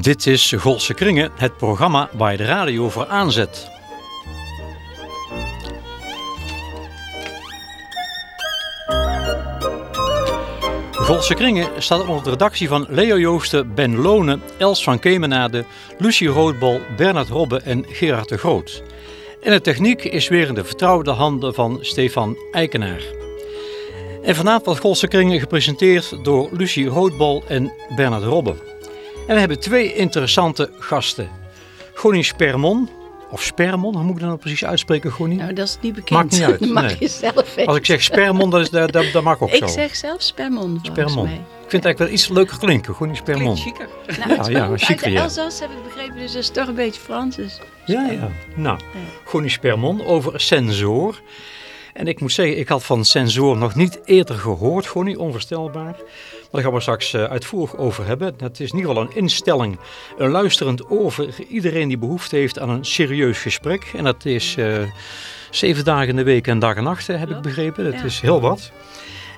Dit is Golse Kringen, het programma waar je de radio voor aanzet. Golse Kringen staat onder de redactie van Leo Joosten, Ben Lonen, Els van Kemenade, Lucie Roodbol, Bernard Robbe en Gerard de Groot. En de techniek is weer in de vertrouwde handen van Stefan Eikenaar. En vanavond wordt Golse Kringen gepresenteerd door Lucie Roodbol en Bernard Robbe. En we hebben twee interessante gasten. Gonnie Spermon, of Spermon, hoe moet ik dat nou precies uitspreken, Gonnie? Nou, dat is niet bekend. Maakt niet uit, Dat mag nee. je zelf weten. Als ik zeg Spermon, dat, is, dat, dat, dat mag ook Ik zo. zeg zelf Spermon, volgens Spermon. mij. Ik vind het eigenlijk wel iets leuker klinken, Gonnie Spermon. chiquer. Nou, Ja, ja, chic uit de. Elzas heb ik begrepen, dus dat is toch een beetje Frans. Dus. Ja, ja. Nou, Gonnie Spermon over sensor. En ik moet zeggen, ik had van sensor nog niet eerder gehoord, Gonnie, onvoorstelbaar. Daar gaan we straks eh, uitvoerig over hebben. Het is in ieder geval een instelling, een luisterend oor voor iedereen die behoefte heeft aan een serieus gesprek. En dat is eh, zeven dagen in de week en dag en nacht, heb ik begrepen. Dat Ja. is heel wat.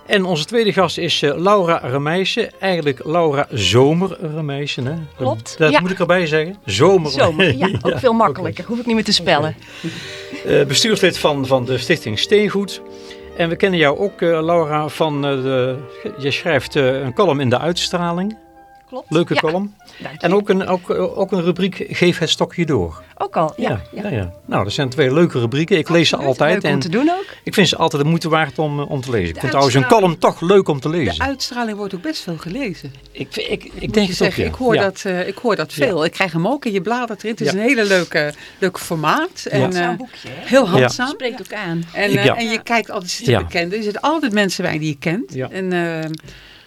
En onze tweede gast is eh, Laura Remeijsen. Eigenlijk Laura Zomer Remeijsen. Hè? Klopt, Dat ja. moet ik erbij zeggen. Zomer. Zomer, ja, ook veel makkelijker. Hoef ik niet meer te spellen. Bestuurslid van, van de stichting Steengoed. En we kennen jou ook, eh, Laura, van eh, de... Je schrijft eh, een column in de uitstraling. Klopt. Leuke ja, column. dank. En ook een, ook, ook een rubriek Geef het stokje door. Ook al, ja. ja, ja. Nou, dat zijn twee leuke rubrieken. Ik lees ze altijd. Leuk om En te doen ook. ik vind ze altijd de moeite waard om, eh, om te lezen. Ik De vind trouwens een column toch leuk om te De lezen. uitstraling wordt ook best veel gelezen. Ik, ik, ik denk je het ook, zeggen, ik, hoor Ja. dat, eh, ik hoor dat veel. Ik krijg hem ook en je bladert erin. Het is Ja. een hele leuke, leuke formaat. En, eh, een boekje, hè? heel handzaam. Spreekt ook aan. En, Ja. en je kijkt altijd, zitten Ja. bekenden. Er zitten altijd mensen bij die je kent. Ja. En eh,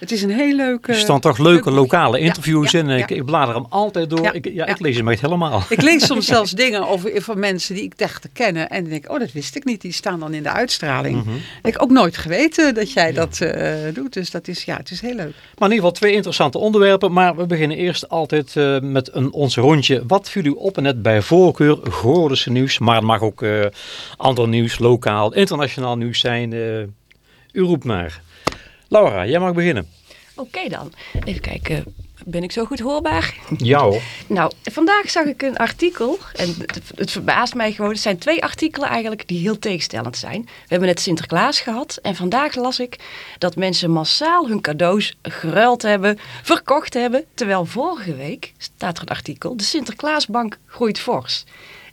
het is een heel leuke... Er staan toch leuke leuk lokale interviews ja, in. Ik, ik blader hem altijd door. Ja, Ik, ja, ik lees hem echt helemaal. Ik lees soms zelfs dingen over, van mensen die ik dacht te kennen. En dan denk ik, oh, dat wist ik niet. Die staan dan in de uitstraling. Mhm. Ik heb ook nooit geweten dat jij dat eh, doet. Dus dat is, ja, het is heel leuk. Maar in ieder geval twee interessante onderwerpen. Maar we beginnen eerst altijd eh, met een, ons rondje. Wat viel u op en net bij voorkeur Goorlense nieuws. Maar het mag ook eh ander nieuws, lokaal, internationaal nieuws zijn. eh, u roept maar. Laura, jij mag beginnen. Oké dan. Even kijken. Ben ik zo goed hoorbaar? Ja hoor. Nou, vandaag zag ik een artikel. En het, het verbaast mij gewoon. Het zijn twee artikelen eigenlijk die heel tegenstellend zijn. We hebben net Sinterklaas gehad. En vandaag las ik dat mensen massaal hun cadeaus geruild hebben, verkocht hebben. Terwijl vorige week, staat er een artikel, de Sinterklaasbank groeit fors.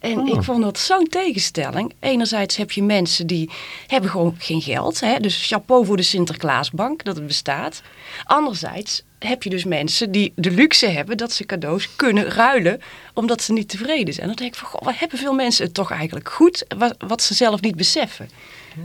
En Oh. ik vond dat zo'n tegenstelling. Enerzijds heb je mensen die hebben gewoon geen geld. Hè? Dus chapeau voor de Sinterklaasbank dat het bestaat. Anderzijds heb je dus mensen die de luxe hebben dat ze cadeaus kunnen ruilen omdat ze niet tevreden zijn. Dan denk ik van, goh, wat hebben veel mensen het toch eigenlijk goed, wat, wat ze zelf niet beseffen.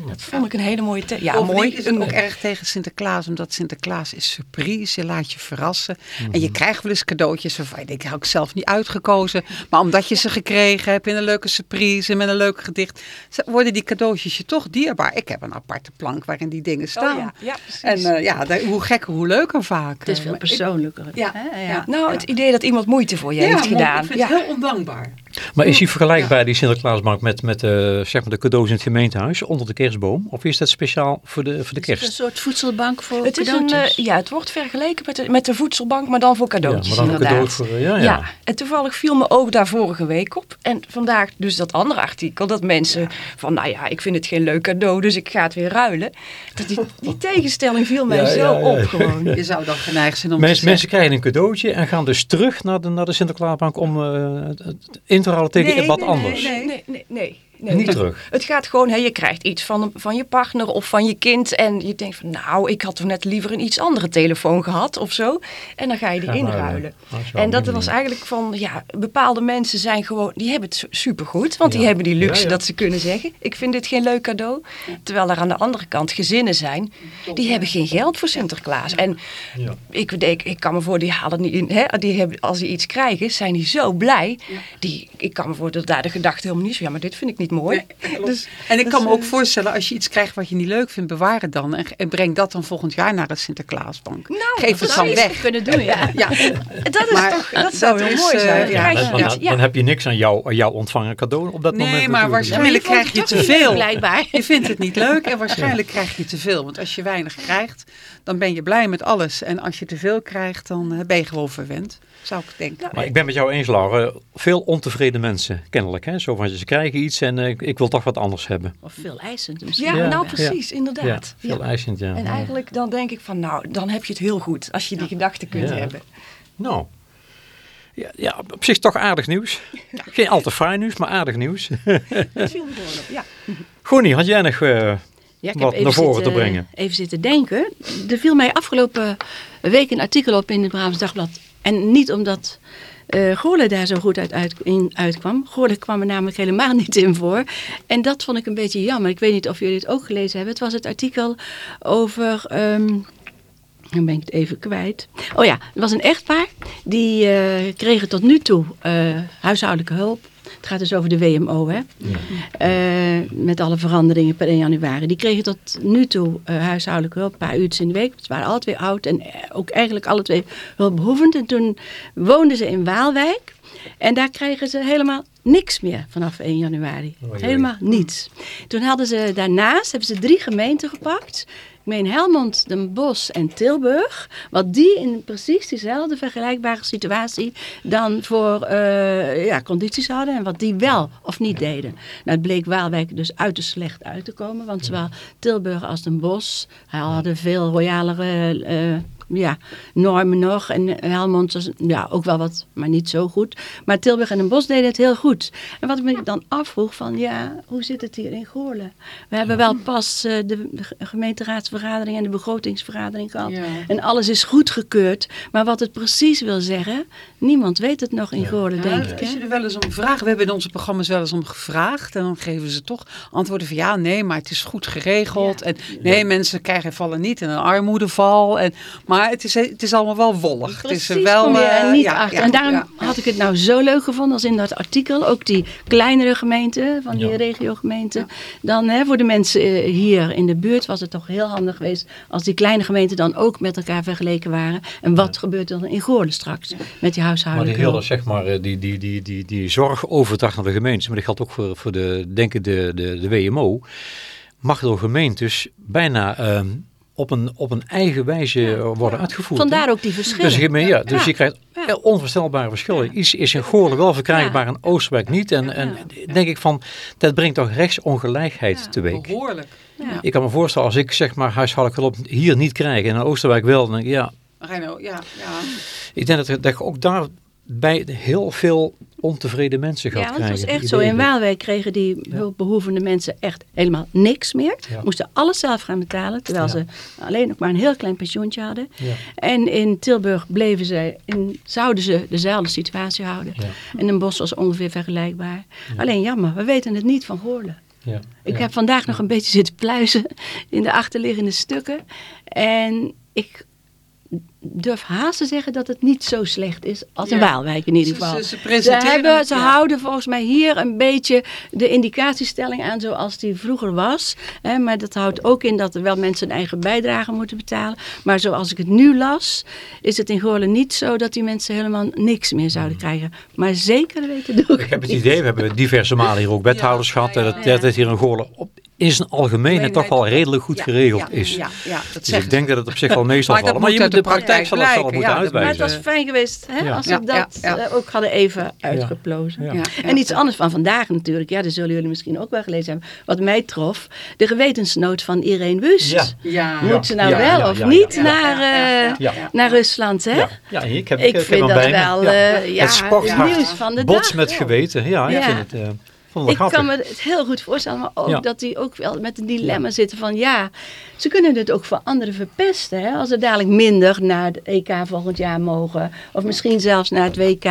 Dat vond ik een hele mooie... Ja, mooi. is het ook erg tegen Sinterklaas, omdat Sinterklaas is surprise. Je laat je verrassen. En je krijgt wel eens cadeautjes waarvan je denkt, die had ik zelf niet uitgekozen. Maar omdat je ze gekregen hebt in een leuke surprise, met een leuk gedicht, worden die cadeautjes je toch dierbaar. Ik heb een aparte plank waarin die dingen staan. Oh ja, ja, precies. En eh, ja, hoe gekker, hoe leuker vaak. Het is Eh, veel ik- persoonlijker. Ja, hè? ja. nou, het idee dat iemand moeite voor je heeft gedaan. Ik vind ja. het heel ondankbaar. Maar is die vergelijkbaar, die Sinterklaasbank, met, met eh, zeg maar de cadeaus in het gemeentehuis onder de kerstboom? Of is dat speciaal voor de, voor de Het is een kerst? soort voedselbank voor Het, is een, cadeautjes. eh, ja, het wordt vergeleken met de, met de voedselbank, maar dan voor cadeautjes ja, maar dan voor inderdaad. cadeaus voor, eh, ja, ja. Ja, en toevallig viel me ook daar vorige week op. En vandaag dus dat andere artikel, dat mensen van, nou ja, ik vind het geen leuk cadeau, dus ik ga het weer ruilen. Dat die, die tegenstelling viel mij Ja, zo ja, ja. op gewoon. Je zou dan geneigd zijn om Mensen, te mensen krijgen een cadeautje en gaan dus terug naar de, naar de Sinterklaasbank om eh, het- het in te ruilen tegen Nee, wat nee, anders. nee. Nee, nee, nee. Nee. Niet terug. Het gaat gewoon, hè, je krijgt iets van, van je partner of van je kind. En je denkt van, nou, ik had toch net liever een iets andere telefoon gehad of zo. En dan ga je die inruilen. En dat was eigenlijk van, ja, bepaalde mensen zijn gewoon, die hebben het su- supergoed. Want die hebben die luxe Ja, ja. dat ze kunnen zeggen, ik vind dit geen leuk cadeau. Terwijl er aan de andere kant gezinnen zijn, die hebben geen geld voor Sinterklaas. En Ja. ik, denk, ik kan me voor, die halen niet in, hè, die hebben, als die iets krijgen, zijn die zo blij. Die, ik kan me voor dat daar de gedachte helemaal niet zo, ja, maar dit vind ik niet mooi. Nee. Dus, En ik dat kan me ook eh, voorstellen, als je iets krijgt wat je niet leuk vindt, bewaar het dan. En, en breng dat dan volgend jaar naar de Sinterklaasbank. Nou, Geef het dat dan weg. kunnen doen, ja. Ja, dat is Maar toch, dat zou dat heel mooi eh, zijn. ja, Dan, ja. dan, heb je niks aan jou, aan jouw ontvangen cadeau op dat Nee, moment. maar waarschijnlijk Ja, maar je krijg je te veel. blijkbaar. Je vindt het niet leuk en waarschijnlijk krijg je te veel. Want als je weinig krijgt, dan ben je blij met alles. En als je te veel krijgt, dan eh, ben je gewoon verwend. Zou ik denken. Maar ik ben met jou eens, Laura. Veel ontevreden mensen, kennelijk. Hè? Zo van, ze krijgen iets en eh, ik- ik wil toch wat anders hebben. Of veel eisend misschien. Ja, Ja. nou precies, Ja, inderdaad. veel Ja. eisend, ja. En Ja. eigenlijk dan denk ik van, nou, dan heb je het heel goed als je die gedachten kunt Ja. hebben. Nou, ja, ja, op zich toch aardig nieuws. Geen al te fraai nieuws, maar aardig nieuws. Dat viel me gewoon op, ja. Gonie, had jij nog eh, Ja, ik wat heb naar voren zitten, te brengen? Even zitten denken. Er viel mij afgelopen week een artikel op in het Brabants Dagblad. En niet omdat Goorlen daar zo goed uit, uit, in uitkwam. Goorlen kwam er namelijk helemaal niet in voor. En dat vond ik een beetje jammer. Ik weet niet of jullie het ook gelezen hebben. Het was het artikel over... ehm, dan ben ik het even kwijt. Oh ja, er was een echtpaar. Die eh, kregen tot nu toe eh, huishoudelijke hulp. Het gaat dus over de WMO, hè? Eh, met alle veranderingen per 1 januari. Die kregen tot nu toe eh, huishoudelijke hulp, een paar uurtjes in de week. Ze waren alle twee oud en eh, ook eigenlijk alle twee hulpbehoevend. En toen woonden ze in Waalwijk. En daar kregen ze helemaal niks meer vanaf 1 januari. Helemaal niets. Toen hadden ze daarnaast hebben ze drie gemeenten gepakt. Ik meen Helmond, Den Bosch en Tilburg. Wat die in precies diezelfde vergelijkbare situatie dan voor eh, ja, condities hadden. En wat die wel of niet deden. Nou, het bleek Waalwijk dus uiterst slecht uit te komen. Want zowel Tilburg als Den Bosch hadden veel royalere eh, ja, normen nog. En Helmond was ja, ook wel wat, maar niet zo goed. Maar Tilburg en Den Bosch deden het heel goed. En wat ik me dan afvroeg van, ja, hoe zit het hier in Goorlen? We hebben wel pas eh, de gemeenteraadsvergadering en de begrotingsvergadering gehad. Ja. En alles is goedgekeurd. Maar wat het precies wil zeggen, niemand weet het nog in Goorlen, denk Ja, ik. Als Hè? je er wel eens om vraagt, we hebben in onze programma's wel eens om gevraagd. En dan geven ze toch antwoorden van ja, nee, maar het is goed geregeld. En nee, mensen krijgen vallen niet in een armoedeval. En, maar het is, het is allemaal wel wollig. het is wel kom je eh, er niet ja, achter. ja, en daarom ja. had ik het nou zo leuk gevonden als in dat artikel. Ook die kleinere gemeenten, van die Ja. regiogemeenten. Dan hè, voor de mensen eh, hier in de buurt was het toch heel handig geweest... als die kleine gemeenten dan ook met elkaar vergeleken waren. En wat gebeurt er dan in Goorlen straks met die Maar die huishoudelijke hele, zeg maar, eh, die, die, die, die, die zorgoverdracht naar de gemeentes, maar dat geldt ook voor, voor de, denk ik, de, de, de WMO, mag door gemeentes bijna ehm, op, een, op een eigen wijze worden uitgevoerd. Vandaar ook die verschillen. Dus, je, ja, dus Ja. je krijgt Ja. onvoorstelbare verschillen. Iets is in Goorlen wel verkrijgbaar en Oosterwijk niet. En, en denk ik van, dat brengt toch rechtsongelijkheid teweeg. Behoorlijk. Ja. Ik kan me voorstellen, als ik zeg maar huishoudelijke hulp hier niet krijg en in Oosterwijk wel, dan denk ik, ja, ja, ja. ik denk dat, dat je ook daarbij heel veel ontevreden mensen gaat Ja, krijgen. het was echt zo. In Waalwijk kregen die hulpbehoevende mensen echt helemaal niks meer. Ja. Moesten alles zelf gaan betalen, terwijl Ja. ze alleen nog maar een heel klein pensioentje hadden. Ja. En in Tilburg bleven ze, in, zouden ze dezelfde situatie houden. Ja. En in Bos was ongeveer vergelijkbaar. Alleen jammer, we weten het niet van Goorlen. Ja. Ik Ja. heb vandaag nog een beetje zitten pluizen in de achterliggende stukken. En ik durf haast te zeggen dat het niet zo slecht is als in Ja. Waalwijk in ieder Ze- geval. ze- ze presenteren hebben, ze ja. houden volgens mij hier een beetje de indicatiestelling aan zoals die vroeger was. Hè, maar dat houdt ook in dat er wel mensen een eigen bijdrage moeten betalen. Maar zoals ik het nu las, is het in Goorlen niet zo dat die mensen helemaal niks meer zouden krijgen. Maar zeker weten doe ik Ik heb het idee, we hebben diverse malen hier ook wethouders Ja, gehad, ja, ja. dat, dat het hier in Goorlen op, in zijn algemeen en toch wel redelijk goed Ja, geregeld ja, is. Ja, ja, dat Dus zegt ik denk dat het op zich wel meestal valt. Maar je moet de praktijk zal het moeten ja, Maar het uitwijzen. was fijn geweest hè, Ja. als Ja, we dat ja, ja. eh, ook hadden even uitgeplozen. Ja. Ja, En iets anders van vandaag natuurlijk, ja, dat zullen jullie misschien ook wel gelezen hebben. Wat mij trof, de gewetensnood van Irene Wust. Ja. Ja. Moet ze nou Ja, wel ja, of ja, niet ja. naar, Ja, ja, eh, ja. naar Rusland, hè? Ja, ja ik heb, Ik heb vind dat wel Ja. eh, ja, het de Bots dag. met geweten. Ja, ik Ja. vind het, eh, vond het Ik kan me het heel goed voorstellen, maar ook Ja. dat die ook wel met een dilemma zitten van ja, ze kunnen het ook voor anderen verpesten. Hè? Als ze dadelijk minder naar het EK volgend jaar mogen, of misschien zelfs naar het WK,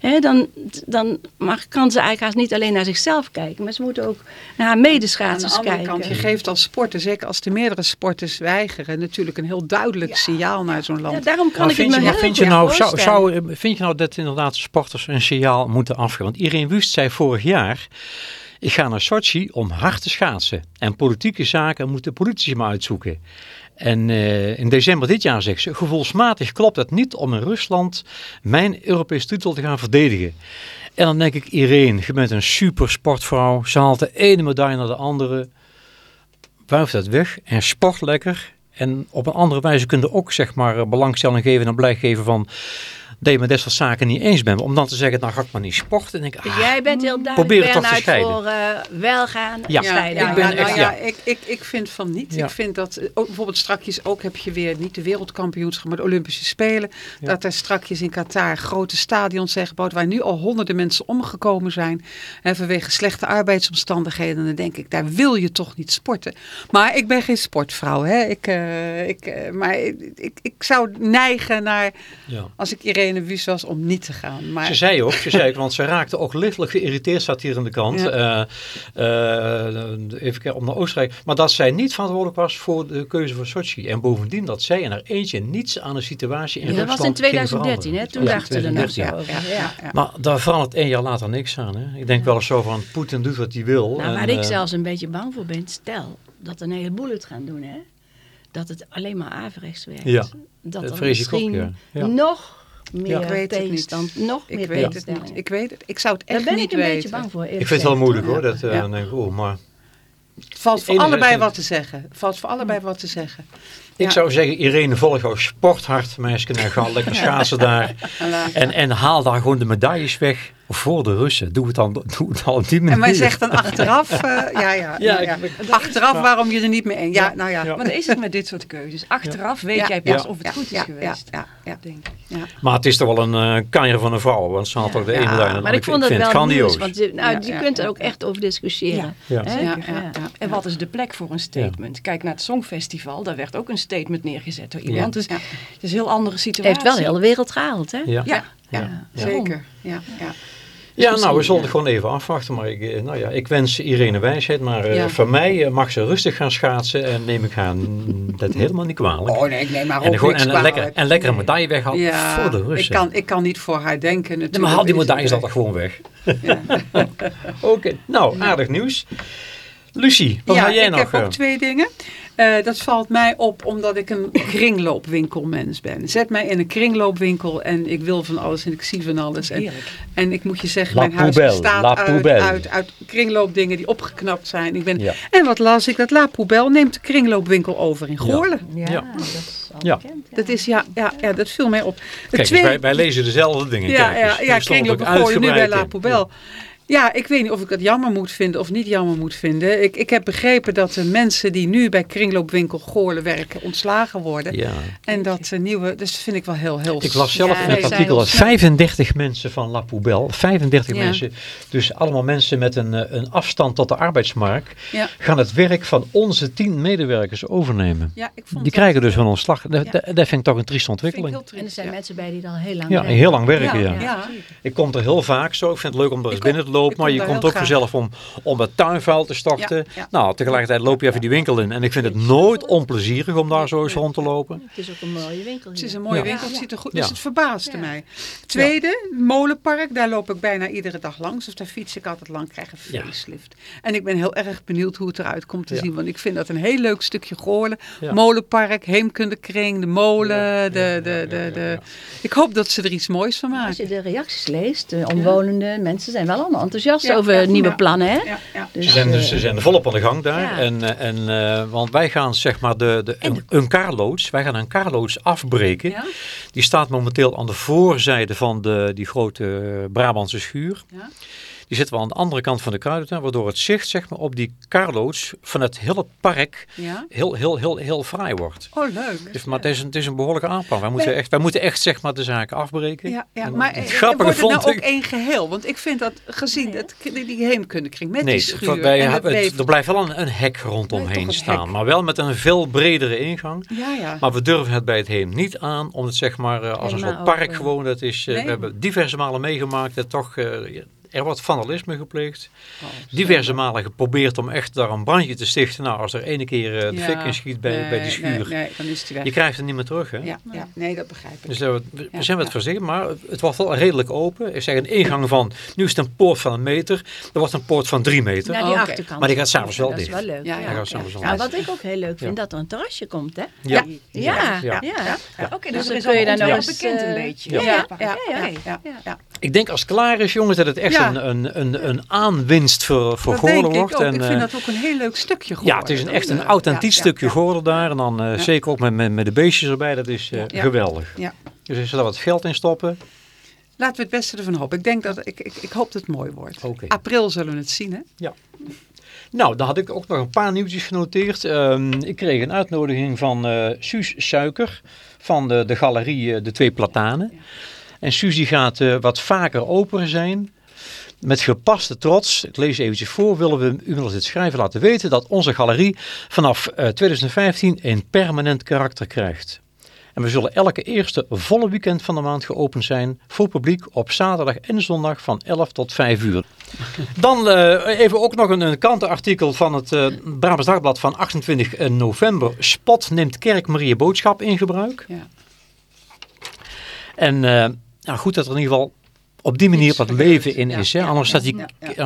hè, dan, dan mag, kan ze eigenlijk haast niet alleen naar zichzelf kijken, maar ze moeten ook naar haar Aan de medeschaatsers andere kijken. kant, je geeft als sporter, zeker als de meerdere sporters weigeren, natuurlijk een heel duidelijk signaal naar zo'n land. Ja, daarom kan Maar ik het vind, me je, maar heel vind, je nou, zou, vind je nou dat inderdaad sporters een signaal moeten afgeven? Want Irene Wust zei vorig jaar, Ik ga naar Sochi om hard te schaatsen. En politieke zaken moeten politici maar uitzoeken. En eh, in december dit jaar zegt ze, gevoelsmatig klopt het niet om in Rusland mijn Europese titel te gaan verdedigen. En dan denk ik, Irene, je bent een super sportvrouw. Ze haalt de ene medaille naar de andere. Wuift dat weg en sport lekker. En op een andere wijze kun je ook zeg maar belangstelling geven en blijk geven van dat je met dit soort zaken niet eens bent. Om dan te zeggen, nou ga ik maar niet sporten. En denk, Dus ah, jij bent heel duidelijk probeer het toch te scheiden. voor eh, welgaan Ja. en scheiden. ik ben nou echt- ja, ja. ik, ik, ik vind van niet. Ja. Ik vind dat, eh, ook bijvoorbeeld strakjes ook heb je weer niet de wereldkampioenschap, maar de Olympische Spelen. Ja. Dat er strakjes in Qatar grote stadions zijn gebouwd waar nu al honderden mensen omgekomen zijn. Hè, vanwege slechte arbeidsomstandigheden. En dan denk ik, daar wil je toch niet sporten. Maar ik ben geen sportvrouw. Hè. Ik, eh, ik, maar ik, ik, ik zou neigen naar, ja. als ik Irene Wüst was, om niet te gaan. Maar, Ze zei ook, ze zei ook, want ze raakte ook lichtelijk geïrriteerd, staat hier aan de kant. Ja. eh, eh, even kijken, om naar Oostenrijk. Maar dat zij niet verantwoordelijk was voor de keuze voor Sochi. En bovendien dat zij in haar eentje niets aan de situatie in Ja, dat Rusland was in ging 2013, hè? Toen dachten er nog 2013. zo over. Ja. ja. Maar daar verandert één jaar later niks aan. Hè? Ik denk wel eens zo van, Poetin doet wat hij wil. Nou, en, waar ik eh, zelfs een beetje bang voor ben, stel dat een heleboel het gaan doen, hè? dat het alleen maar averechts werkt. Ja, dat dat er vrees ik ook, misschien ja. Ja. nog meer Ik weet het niet. tegenstand, nog ik meer weet het niet. Ik weet het. Ik zou het Daar echt ben niet ik een weten. beetje bang voor. ik vind het wel moeilijk hoor. Dat, eh, Ja. dan denk ik, oh, maar Het valt voor allebei wat te zeggen. Valt voor allebei wat te zeggen. ik Ja. zou zeggen, Irene, volg jouw sporthart, meisje. En ga lekker schaatsen daar. En, en haal daar gewoon de medailles weg voor de Russen. Doe het dan, doe het dan op die manier. En wij zegt dan achteraf, eh, ja, ja, ja, achteraf waarom je er niet mee eens. Ja, nou ja. Ja. Maar dan is het met dit soort keuzes. Achteraf weet Ja. jij pas Ja. of het Ja, goed is ja, geweest. Ja, ja, Denk ik. ja. Maar het is toch wel een uh, kanjer van een vrouw. Want ze had toch de ene medaille. Maar ik vond dat wel het nieuws, grandioos. want je, nou, Ja, je ja, kunt er ook echt over discussiëren. En wat is de plek voor een statement? Kijk naar het Songfestival, daar werd ook een statement neergezet door iemand. Dus het is een heel andere Het situatie. heeft wel de hele wereld gehaald, hè? Ja. Ja, Ja. zeker. Ja, ja. Nou, we zullen het gewoon even afwachten. Maar ik, eh, nou ja, ik wens Irene wijsheid. Maar eh, Ja. voor mij eh, mag ze rustig gaan schaatsen. En neem ik haar dat helemaal niet kwalijk. Oh nee, nee, maar en, ook gewoon, niks en, een lekker, kwalijk. en lekker een medaille weghalen Ja, voor de ik Russen. kan, ik kan niet voor haar denken natuurlijk. Nee, maar haal die medailles dan toch gewoon weg. Ja. Oké, nou, aardig nieuws. Lucie, wat ja, had jij ik nog? heb ook eh? twee dingen. Eh, dat valt mij op omdat ik een kringloopwinkelmens ben. Zet mij in een kringloopwinkel en ik wil van alles en ik zie van alles. En, en ik moet je zeggen, La mijn huis bestaat uit, uit, uit kringloopdingen die opgeknapt zijn. Ik ben, Ja. En wat las ik? Dat La Poubelle neemt de kringloopwinkel over in Goorlen. Ja, Ja. dat is al Ja. bekend. Ja. Dat is, ja, ja, ja, dat viel mij op. De Kijk, eens, tweede- wij, wij lezen dezelfde dingen. ja, Kijk ja, eens. ja, kringloop gooien nu bij La. Poubelle. Ja, ik weet niet of ik dat jammer moet vinden of niet jammer moet vinden. Ik, ik heb begrepen dat de mensen die nu bij kringloopwinkel Goorlen werken ontslagen worden. Ja. En dat nieuwe, dus dat vind ik wel heel, heel Ik las zelf Ja, in het artikel dat snel. 35 mensen van La Poubelle, 35 Ja. mensen, dus allemaal mensen met een, eh, een afstand tot de arbeidsmarkt, Ja. gaan het werk van onze 10 medewerkers overnemen. Ja, ik vond Die krijgen dus een ontslag. Dat, Ja. dat, dat vind ik toch een trieste vind ik ontwikkeling. En er zijn ja. mensen bij die al heel lang Ja, werken. heel lang werken, ja. Ja, ja. Ik kom er heel vaak zo. Ik vind het leuk om er eens Ik binnen te lopen. Ik Maar je komt ook graag. vanzelf om, om het tuinvuil te. Ja, ja. Nou, tegelijkertijd loop je even die winkel in. En ik vind het nooit onplezierig om daar zo eens rond te lopen. Het is ook een mooie winkel Het hier. is een mooie Ja. winkel, het ziet er goed. Dus het verbaasde Ja. mij. Tweede, Molenpark, daar loop ik bijna iedere dag langs. Of daar fiets ik altijd lang, krijg een Ja. facelift. En ik ben heel erg benieuwd hoe het eruit komt te Ja. zien. Want ik vind dat een heel leuk stukje Goorlen. Ja. Molenpark, Heemkundekring, de molen. Ja, de, de, de, de. Ik hoop dat ze er iets moois van Als maken. je de reacties leest, de omwonenden, mensen zijn wel allemaal enthousiast Ja, over ja, nieuwe ja. plannen. Hè? Ja, ja. Dus, Ze zijn, eh, ze zijn volop aan de gang daar. Ja. En, eh, en, eh, want wij gaan zeg maar de, de, En een, een Carloods, wij gaan een Carloods afbreken. Ja? Die staat momenteel aan de voorzijde van de, die grote Brabantse schuur. Ja? Die zitten we aan de andere kant van de kruidentuin, waardoor het zicht zeg maar, op die Carloods van het hele park Ja? heel, heel, heel, heel fraai wordt. Oh, leuk. Dus, maar het is, een, het is een behoorlijke aanpak. Wij moeten, echt, wij moeten echt zeg maar, de zaken afbreken. Ja, ja. En maar het eh, grappige wordt het nou ook één geheel? Want ik vind dat gezien dat, die, heemkundekring met Nee, die schuur. wij en het hebben het- bleef- er blijft wel een, een hek rondomheen staan. hek. Maar wel met een veel bredere ingang. Ja, ja. Maar we durven het bij het heem niet aan om het zeg maar eh, als een soort park open. gewoon. Dat is, eh, Nee. We hebben diverse malen meegemaakt dat toch eh, Er wordt vandalisme gepleegd. Oh, Diverse malen geprobeerd om echt daar een brandje te stichten. Nou, als er ene keer eh, de Ja, fik in schiet bij, bij die schuur, Nee, nee, dan is het weg. je krijgt het niet meer terug. Hè? ja, ja, nee, dat begrijp ik. Dus eh, we, we Ja, zijn wat ja. voorzichtig, maar het wordt wel redelijk open. Ik zeg een ingang van, nu is het een poort van een meter, er wordt een poort van drie meter. Naar die achterkant. Maar die gaat s'avonds wel Dat is dicht. wel leuk. Ja, Ja, Nou, dicht. wat ik ook heel leuk vind, Ja. dat er een terrasje komt, hè? Ja. Ja, ja. Oké, dus Dus er dan is kun je al daar nog wel eens, bekend een eh, beetje. Ja. Ja, Ja, ja, ja, ja, ja, ja. ja. Ik denk als het klaar is, jongens, dat het echt Ja. een, een, een, een aanwinst voor, voor Dat Goorlen ik wordt. ook. En, ik eh, vind dat ook een heel leuk stukje ja, het is een, echt een Ja, authentiek ja, stukje ja, Goorlen daar. En dan eh, Ja. zeker ook met, met, met de beestjes erbij, dat is eh, Ja. geweldig. Ja. Dus als ze daar wat geld in stoppen, Laten we het beste ervan hopen. Ik denk dat ik, ik, ik hoop dat het mooi wordt. April zullen we het zien, hè? Nou, dan had ik ook nog een paar nieuwtjes genoteerd. Ehm, ik kreeg een uitnodiging van eh Suus Suiker van de, de galerie eh, De Twee Platanen. En Suus gaat eh, wat vaker open zijn. Met gepaste trots, ik lees eventjes voor, willen we u middels dit schrijven laten weten dat onze galerie vanaf eh, 2015 een permanent karakter krijgt. En we zullen elke eerste volle weekend van de maand geopend zijn voor publiek op zaterdag en zondag van 11 tot 5 uur. Dan eh, even ook nog een, een kantenartikel van het eh Brabants Dagblad van 28 november. Spot neemt Kerk Maria Boodschap in gebruik. Ja. En eh, nou goed dat er in ieder geval op die manier wat leven in is. Hè? Anders, staat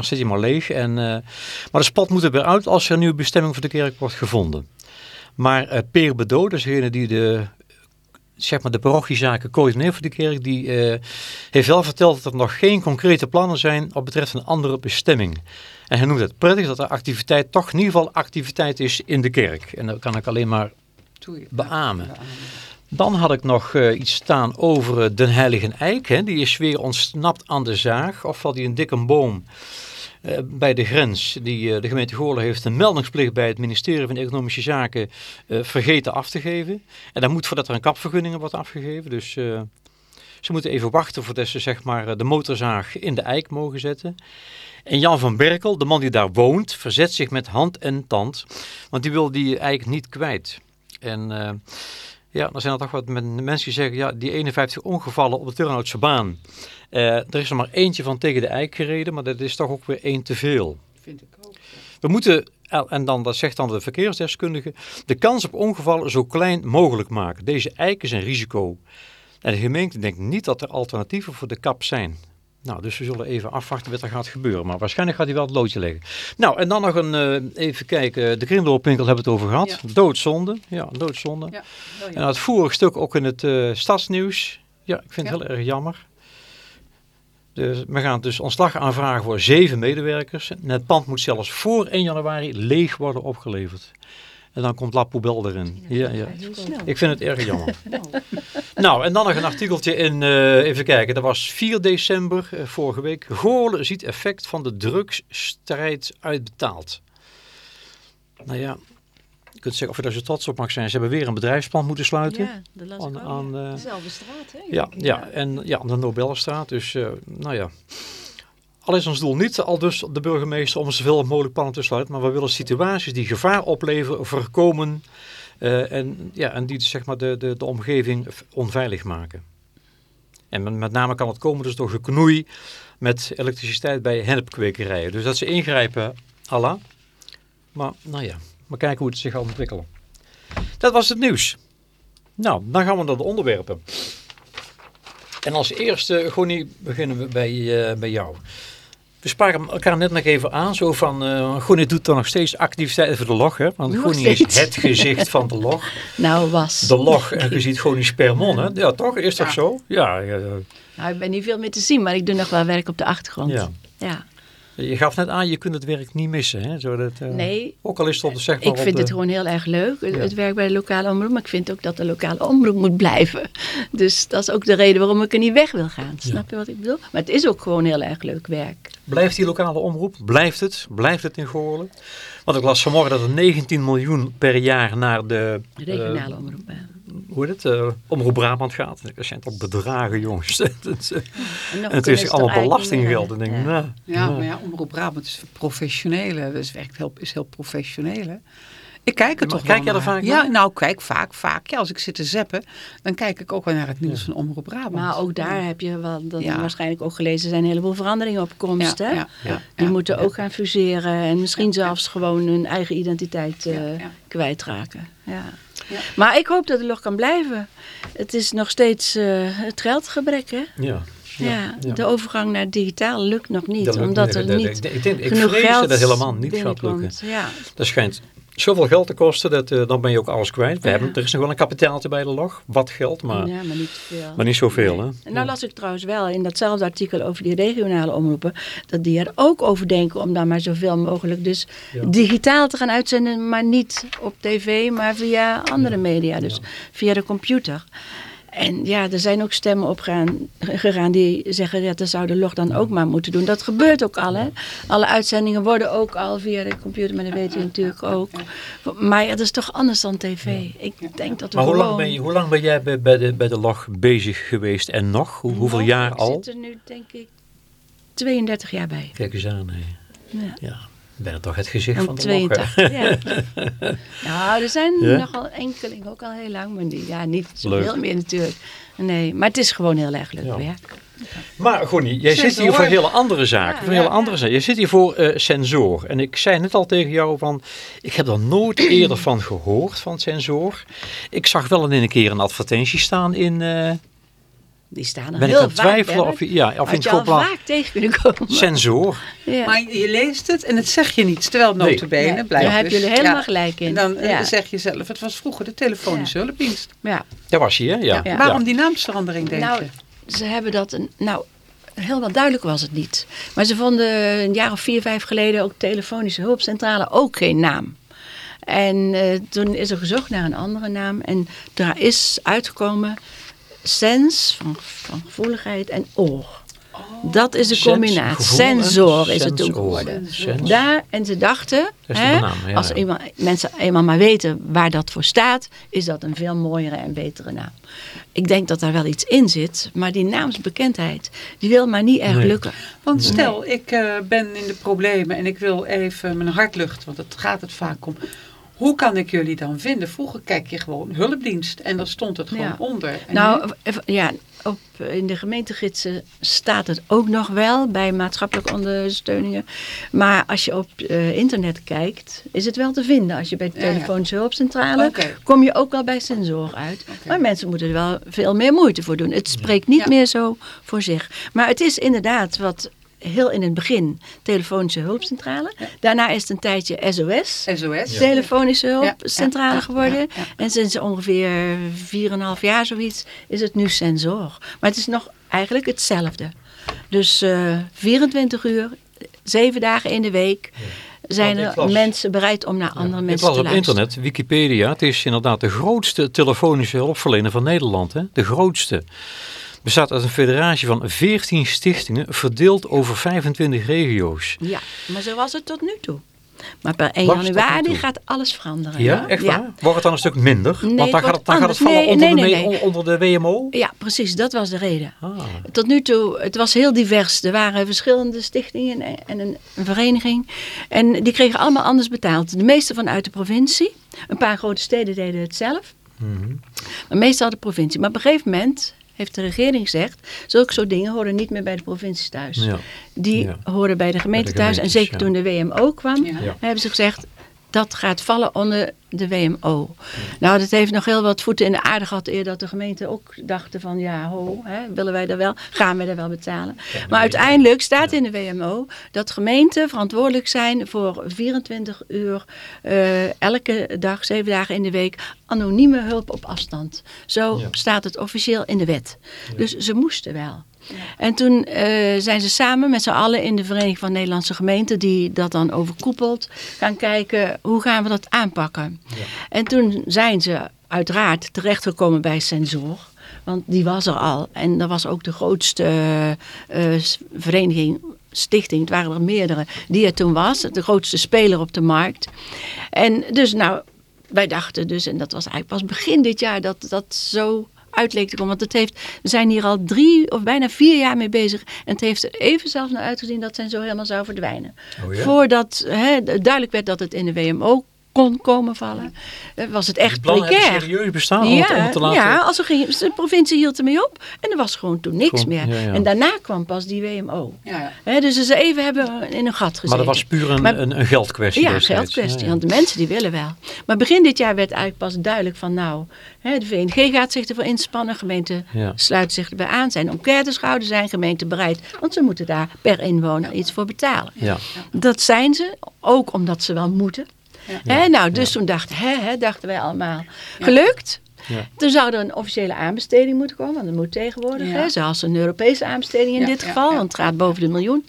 zit hij maar leeg. En, eh, maar de spot moet er weer uit als er een nieuwe bestemming voor de kerk wordt gevonden. Maar eh Peer Bedo, dus degene die de, zeg maar de parochiezaken coördineert voor de kerk, die eh, heeft wel verteld dat er nog geen concrete plannen zijn wat betreft een andere bestemming. En hij noemt het prettig dat er activiteit toch in ieder geval activiteit is in de kerk. En dat kan ik alleen maar je. Beamen. Dan had ik nog eh, iets staan over eh, Den Heilige Eik. Hè. Die is weer ontsnapt aan de zaag. Ofwel die een dikke boom eh, bij de grens. Die, de gemeente Goorlen heeft een meldingsplicht bij het ministerie van Economische Zaken vergeten af te geven. En dat moet voordat er een kapvergunning wordt afgegeven. Dus ze moeten even wachten voordat ze zeg maar, de motorzaag in de eik mogen zetten. En Jan van Berkel, de man die daar woont, verzet zich met hand en tand. Want die wil die eik niet kwijt. En ja, er zijn er toch wat men- mensen die zeggen, ja, die 51 ongevallen op de Turnhoutse baan. Eh, er is er maar eentje van tegen de eik gereden, maar dat is toch ook weer één te veel. Vind ik ook. ja. We moeten, en dan, dat zegt dan de verkeersdeskundige, de kans op ongevallen zo klein mogelijk maken. Deze eik is een risico. En de gemeente denkt niet dat er alternatieven voor de kap zijn. Nou, dus we zullen even afwachten wat er gaat gebeuren. Maar waarschijnlijk gaat hij wel het loodje leggen. Nou, en dan nog een, eh, even kijken, de kringloopwinkel hebben we het over gehad. Ja. Doodzonde, ja, doodzonde. Ja, En het stuk ook in het eh, stadsnieuws. Ja, ik vind het heel erg jammer. Dus we gaan dus ontslag aanvragen voor zeven medewerkers. En het pand moet zelfs voor 1 januari leeg worden opgeleverd. En dan komt La Poubelle erin. Ja, ja. Ik vind het erg jammer. nou, en dan nog een artikeltje in, eh, even kijken, dat was 4 december eh, vorige week. Goorlen ziet effect van de drugsstrijd uitbetaald. Nou ja, je kunt zeggen of je daar zo trots op mag zijn. Ze hebben weer een bedrijfspand moeten sluiten. Ja, dat las ik aan, aan, eh, Dezelfde straat, hè? ja, ja, en ja, de Nobelstraat. Dus, eh, nou ja. Al is ons doel niet, al dus de burgemeester, om zoveel mogelijk pannen te sluiten. Maar we willen situaties die gevaar opleveren, voorkomen. eh, en, ja, en die zeg maar, de, de, de omgeving onveilig maken. En met, name kan het komen dus door geknoei met elektriciteit bij hennepkwekerijen. Dus dat ze ingrijpen, Allah. Maar nou ja, maar kijken hoe het zich gaat ontwikkelen. Dat was het nieuws. Nou, dan gaan we naar de onderwerpen. En als eerste, Gonnie, beginnen we bij, eh, bij jou. We spraken elkaar net nog even aan, zo van, Gonnie doet dan nog steeds activiteiten voor de log, hè? Want Nog is het gezicht van de log. Nou, was. De log, en je ziet Gonnie Spermon, hè? Ja, toch? Is toch Ja. zo? Ja, ja, ja. Nou, ik ben niet veel meer te zien, maar ik doe nog wel werk op de achtergrond. Ja. ja. Je gaf net aan, je kunt het werk niet missen, hè? Eh, Nee, Ook al is het op de, zeg maar, ik vind de- het gewoon heel erg leuk, het, Ja. het werk bij de lokale omroep. Maar ik vind ook dat de lokale omroep moet blijven. Dus dat is ook de reden waarom ik er niet weg wil gaan. Snap je wat ik bedoel? Maar het is ook gewoon heel erg leuk werk. Blijft die lokale omroep? Blijft het? Blijft het in Goorlen? Want ik las vanmorgen dat er 19 miljoen per jaar naar de... De regionale eh, omroep. Hoe heet het? eh, Omroep Brabant gaat. Dat zijn toch bedragen, jongens. Eh, En, en het is ze allemaal belastinggeld. En meer denk, nou, Ja, nou. maar ja, Omroep Brabant is professioneel. hè. Dus werkt heel, is heel professioneel. hè. Ik kijk er Maar toch kijk wel jij er vaak Ja, naar? nou kijk vaak, vaak. Ja, als ik zit te zappen, dan kijk ik ook wel naar het nieuws van Omroep Brabant. Maar ook daar heb je wel, dat Ja. waarschijnlijk ook gelezen, zijn een heleboel veranderingen op komst. Ja, hè? ja, ja, Die ja, moeten ja. ook gaan fuseren en misschien zelfs gewoon hun eigen identiteit eh, Ja, ja. kwijtraken. Ja. Ja. Maar ik hoop dat het nog kan blijven. Het is nog steeds eh, het geldgebrek, hè? Ja. Ja, ja. de overgang naar digitaal lukt nog niet, lukt omdat niet. er niet ik, denk- ik genoeg vrees geld dat het helemaal niet gaat lukken. Ja. Dat schijnt zoveel geld te kosten, dat, eh, dan ben je ook alles kwijt. We Ja. hebben, er is nog wel een kapitaaltje bij de log, wat geld, maar, ja, maar niet veel. maar niet zoveel. Hè? En nou las ik trouwens wel in datzelfde artikel over die regionale omroepen, dat die er ook over denken om dan maar zoveel mogelijk dus Ja. digitaal te gaan uitzenden, maar niet op tv, maar via andere media, dus via de computer. En ja, er zijn ook stemmen opgegaan gegaan die zeggen, ja, dat zou de log dan ook maar moeten doen. Dat gebeurt ook al, hè. Alle uitzendingen worden ook al via de computer, maar dat weten we natuurlijk ook. Maar ja, dat is toch anders dan tv. Ik denk dat we Maar hoe lang, gewoon- ben je, hoe lang ben jij bij, bij, de, bij de log bezig geweest en nog? Hoe, hoeveel Nou, jaar ik al? zit er nu denk ik 32 jaar bij. Kijk eens aan. hè. Ja. Ja, ben het toch het gezicht van Om de log. hè? 82, ja. nou, er zijn Ja? nogal enkelingen, ook al heel lang, maar die, ja, niet Leuk. zoveel meer natuurlijk. Nee, maar het is gewoon heel erg leuk Ja. werk. Maar Gonnie, jij zit hier voor hele andere zaken. Ja, voor ja, hele andere zaken. Je zit hier voor eh, sensor. En ik zei net al tegen jou van, ik heb er nooit eerder van gehoord van sensor. Ik zag wel een keer een advertentie staan in, eh, Die staan er ben ik heel aan het vaak, twijfelen of, je- ja, of in je al vaak tegen kunnen komen. sensor. ja. Maar je leest het en het zeg je niet. Terwijl Nee. notabene Nee, blijkt daar hebben dus- jullie helemaal ja. gelijk in. En dan eh, Ja. zeg je zelf, het was vroeger de telefonische hulpdienst. ja. Daar was je, hè? Ja. Ja. Waarom die naamsverandering, denk Nou, je? ze hebben dat, een, nou, helemaal duidelijk was het niet. Maar ze vonden een jaar of vier, vijf geleden ook telefonische hulpcentrale ook geen naam. En eh, toen is er gezocht naar een andere naam. En daar is uitgekomen sens, van, van gevoeligheid, en oor. Dat is de combinatie. Sensor is het toen geworden. Daar, en ze dachten, hè, naam, ja, als ja. eenmaal- mensen eenmaal maar weten waar dat voor staat, is dat een veel mooiere en betere naam. Ik denk dat daar wel iets in zit, maar die naamsbekendheid, die wil maar niet erg Nee. lukken. Want stel, ik eh, ben in de problemen en ik wil even mijn hart luchten, want het gaat het vaak om. Hoe kan ik jullie dan vinden? Vroeger kijk je gewoon hulpdienst en daar stond het gewoon Ja. onder. En nou, nu? ja, op, in de gemeentegidsen staat het ook nog wel bij maatschappelijke ondersteuningen. Maar als je op eh, internet kijkt, is het wel te vinden. Als je bij de Ja, ja. telefonische hulpcentrale, Oké. kom je ook wel bij sensor uit. Maar mensen moeten er wel veel meer moeite voor doen. Het spreekt niet meer zo voor zich. Maar het is inderdaad wat heel in het begin telefonische hulpcentrale. Daarna is het een tijdje SOS. SOS. Telefonische hulpcentrale ja, geworden. ja, ja. En sinds ongeveer 4,5 jaar zoiets is het nu sensor. Maar het is nog eigenlijk hetzelfde. Dus eh 24 uur, 7 dagen in de week zijn ik er mensen bereid om naar andere Ik mensen te op luisteren. internet, Wikipedia, het is inderdaad de grootste telefonische hulpverlener van Nederland. Hè? De grootste. Bestaat uit een federatie van 14 stichtingen, verdeeld over 25 regio's. Ja, maar zo was het tot nu toe. Maar per 1 Was het tot nu januari gaat alles veranderen. Ja, echt waar? Wordt het dan een stuk minder? Nee, Want dan het gaat het, dan gaat het vallen Nee, onder, nee, de, onder de WMO? Ja, precies. Dat was de reden. Ah. Tot nu toe, het was heel divers. Er waren verschillende stichtingen en- en een, een vereniging. En die kregen allemaal anders betaald. De meeste vanuit de provincie. Een paar grote steden deden het zelf. Mhm. Maar meestal de provincie. Maar op een gegeven moment heeft de regering gezegd... zulke soort dingen horen niet meer bij de provincies thuis. Ja. Die Ja. horen bij de gemeente thuis. En zeker ja. toen de WMO kwam, Ja. Ja. hebben ze gezegd... dat gaat vallen onder de WMO. Nou, dat heeft nog heel wat voeten in de aarde gehad... eer dat de gemeente ook dachten van... ja, ho, hè, willen wij dat wel? Gaan wij dat wel betalen? maar uiteindelijk staat in de WMO... dat gemeenten verantwoordelijk zijn voor 24 uur... eh, elke dag, zeven dagen in de week... anonieme hulp op afstand. Zo Ja. staat het officieel in de wet. Dus ze moesten wel. En toen eh, zijn ze samen met z'n allen in de Vereniging van Nederlandse Gemeenten, die dat dan overkoepelt, gaan kijken hoe gaan we dat aanpakken. En toen zijn ze uiteraard terechtgekomen bij Sensor. Want die was er al. En dat was ook de grootste eh, vereniging, stichting, het waren er meerdere, die er toen was. De grootste speler op de markt. En dus nou, wij dachten dus, en dat was eigenlijk pas begin dit jaar, dat dat zo uit leek te komen. Want het heeft, we zijn hier al drie of bijna vier jaar mee bezig. En het heeft er even zelfs naar uitgezien dat zijn zo helemaal zou verdwijnen. Oh ja? Voordat hè, duidelijk werd dat het in de WMO kon komen vallen. Eh, was het echt precair. serieus bestaan om, te laten... ja, als er ging, de provincie hield ermee op en er was gewoon toen niks meer. ja, ja. En daarna kwam pas die WMO. Ja, dus ze even hebben in een gat gezeten. maar dat was puur een, Maar- een, een geldkwestie Ja, destijds. geldkwestie. Ja, ja. Want de mensen die willen wel. Maar begin dit jaar werd eigenlijk pas duidelijk van nou, hè, de VNG gaat zich ervoor inspannen. Gemeenten Ja. sluiten zich erbij aan. Zijn enquêtes gehouden, zijn gemeenten bereid. Want ze moeten daar per inwoner iets voor betalen. Ja. Dat zijn ze, ook omdat ze wel moeten. Hè, nou, dus toen dachten, hè, hè, dachten wij allemaal, gelukt. Ja. Toen zou er een officiële aanbesteding moeten komen, want dat moet tegenwoordig. Ja. Hè, zoals een Europese aanbesteding in Ja, dit geval, want het gaat boven de miljoen.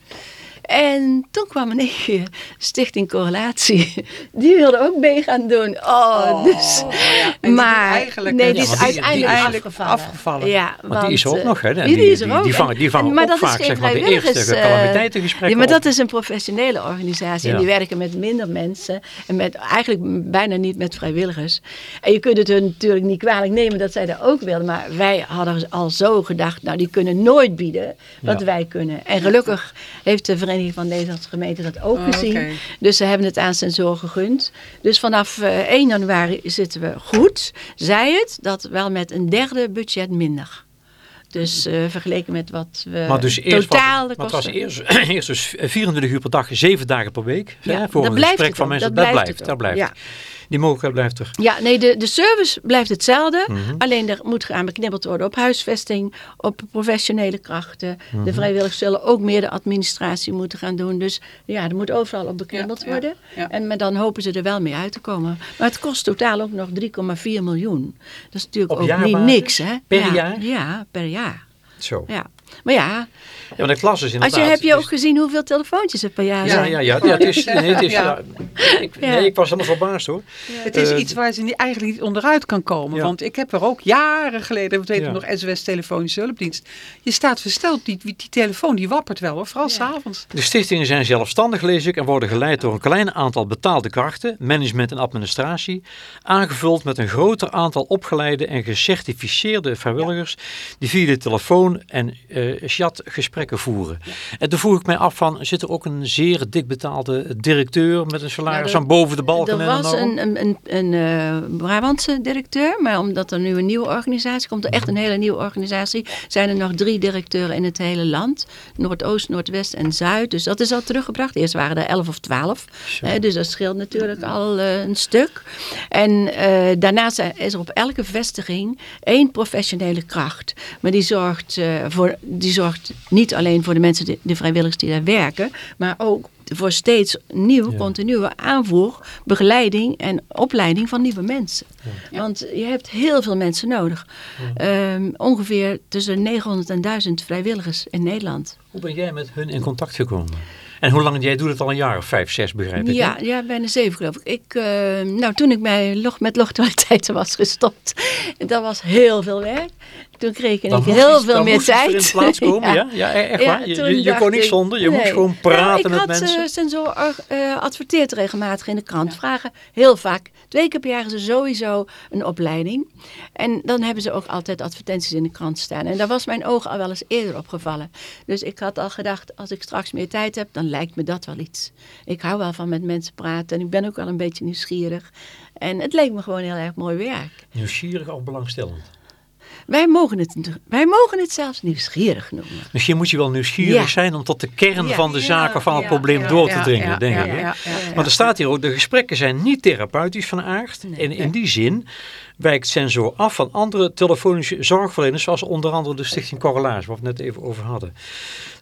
En toen kwam een keer Stichting Correlatie. Die wilde ook mee gaan doen. Oh, dus. ja. En die maar is eigenlijk, nee, eh, die ja, is uiteindelijk die is afgevallen. afgevallen. Ja, Want die is er ook eh, nog, hè? Die, Die- die is er die- ook. die vangen- die vangen En- maar ook dat is vaak, geen zeg maar, de eerste eh, calamiteitengesprekken Ja, maar dat is een professionele organisatie. En die werken met minder mensen. En met, eigenlijk bijna niet met vrijwilligers. En je kunt het hun natuurlijk niet kwalijk nemen dat zij dat ook wilden. Maar wij hadden al zo gedacht, nou die kunnen nooit bieden wat Ja. wij kunnen. En gelukkig heeft de Vereniging van Nederlandse Gemeenten dat ook Oh, gezien. Dus ze hebben het aan Sensor gegund. Dus vanaf eh, 1 januari zitten we goed. Zij het, dat wel met een derde budget minder. Dus eh, vergeleken met wat we Maar dus eerst was, maar het was kosten- eerst, eerst dus 24 uur per dag, 7 dagen per week. Ja, hè, voor dat een blijft gesprek het van mensen. dat Dat, blijft dat blijft. Die mogelijkheid blijft er. Ja, nee, de, de service blijft hetzelfde. Mhm. Alleen er moet gaan beknibbeld worden op huisvesting, op professionele krachten. Mhm. De vrijwilligers zullen ook meer de administratie moeten gaan doen. Dus ja, er moet overal op beknibbeld Ja, worden. ja. En maar dan hopen ze er wel mee uit te komen. Maar het kost totaal ook nog 3,4 miljoen. Dat is natuurlijk Op ook niet niks, hè? Per ja, jaar? Ja, per jaar. Zo. Ja, Ja. Maar ja, want de klas is als je, heb je dus- ook gezien hoeveel telefoontjes er per jaar Ja, zijn? ja, ja, ja, het is, nee, het is, Ja. ja. ik, Ja. nee, ik was helemaal verbaasd hoor. Het is Eh, iets waar ze niet, eigenlijk niet onderuit kan komen. Ja. Want ik heb er ook jaren geleden, we weten Ja. nog, SOS Telefonische Hulpdienst. Je staat versteld, die, die telefoon die wappert wel hoor, vooral Ja. s'avonds. De stichtingen zijn zelfstandig, lees ik, en worden geleid door een klein aantal betaalde krachten, management en administratie, aangevuld met een groter aantal opgeleide en gecertificeerde vrijwilligers die via de telefoon en eh chat gesprekken voeren. En toen vroeg ik mij af van, zit er ook een zeer dik betaalde directeur met een salaris Nou, er- van boven de balken Er en was een een, een, een, een eh, Brabantse directeur, maar omdat er nu een nieuwe organisatie komt, er echt een hele nieuwe organisatie, zijn er nog drie directeuren in het hele land. Noordoost, Noordwest en Zuid. Dus dat is al teruggebracht. Eerst waren er elf of twaalf. Hè, dus dat scheelt natuurlijk al eh, een stuk. En eh, daarnaast is er op elke vestiging één professionele kracht. Maar die zorgt, eh, voor, die zorgt niet alleen voor de mensen, die- de vrijwilligers die daar werken, maar ook voor steeds nieuw, Ja. continue aanvoer, begeleiding en opleiding van nieuwe mensen. Want je hebt heel veel mensen nodig. Ehm, ongeveer tussen 900 en 1000 vrijwilligers in Nederland. Hoe ben jij met hun in contact gekomen? En hoe lang, jij doet het al een jaar of vijf, zes begrijp ik. Ja, hè? ja, bijna zeven geloof ik. ik eh, nou, toen ik bij log, met logtoiletten was gestopt, dat was heel veel werk. Toen kreeg ik Dan heel iets- veel dan meer tijd. er in plaats komen, ja? Ja, echt waar? Je- kon niet ik- zonder, je moest gewoon praten met ik had, mensen. eh, Sensor eh, adverteert regelmatig in de krant. Vragen heel vaak, twee keer per jaar is er sowieso een opleiding. En dan hebben ze ook altijd advertenties in de krant staan. En daar was mijn oog al wel eens eerder opgevallen. Dus ik had al gedacht, als ik straks meer tijd heb, dan lijkt me dat wel iets. Ik hou wel van met mensen praten en ik ben ook wel een beetje nieuwsgierig. En het leek me gewoon heel erg mooi werk. Nieuwsgierig of belangstellend? Wij mogen het, wij mogen het zelfs nieuwsgierig noemen. Misschien moet je wel nieuwsgierig Ja. zijn om tot de kern Ja. van de zaken van het ja, probleem door te dringen, denk ik. Maar er staat hier ook, de gesprekken zijn niet therapeutisch van aard. Nee. en in die zin wijkt Sensor af van andere telefonische zorgverleners, zoals onder andere de Stichting Correlatie, waar we het net even over hadden.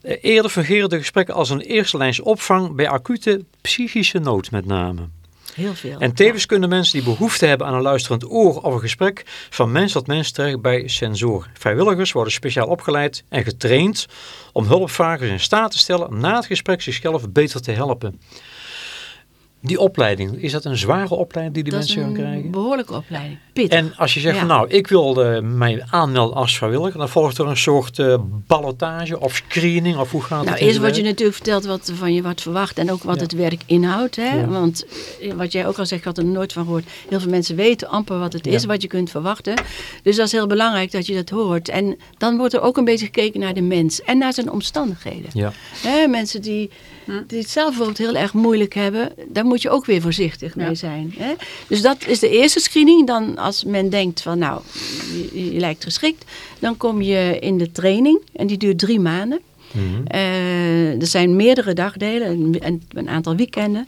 Eh, Eerder fungeren de gesprekken als een eerste lijns opvang bij acute psychische nood met name. Heel veel. En tevens kunnen mensen die behoefte hebben aan een luisterend oor of een gesprek van mens tot mens terecht bij Sensor. Vrijwilligers worden speciaal opgeleid en getraind om hulpvragers in staat te stellen na het gesprek zichzelf beter te helpen. Die opleiding, is dat een zware opleiding die die dat mensen gaan een krijgen? behoorlijke opleiding. Pittig. En als je zegt Ja. van nou, ik wil eh, mij aanmelden als vrijwilliger, dan volgt er een soort eh ballotage of screening of hoe gaat Nou, het? in eerst wordt je natuurlijk verteld wat er van je wordt verwacht en ook wat Ja. het werk inhoudt. Hè? Ja. Want eh, wat jij ook al zegt, ik had er nooit van gehoord. Heel veel mensen weten amper wat het Ja. is, wat je kunt verwachten. Dus dat is heel belangrijk dat je dat hoort. En dan wordt er ook een beetje gekeken naar de mens en naar zijn omstandigheden. Ja. Hè, mensen die, die het zelf bijvoorbeeld heel erg moeilijk hebben, daar moet moet je ook weer voorzichtig Ja. mee zijn. Hè? Dus dat is de eerste screening. Dan als men denkt van nou, je, je lijkt geschikt. Dan kom je in de training. En die duurt drie maanden. Mhm. Eh, er zijn meerdere dagdelen en een, een aantal weekenden.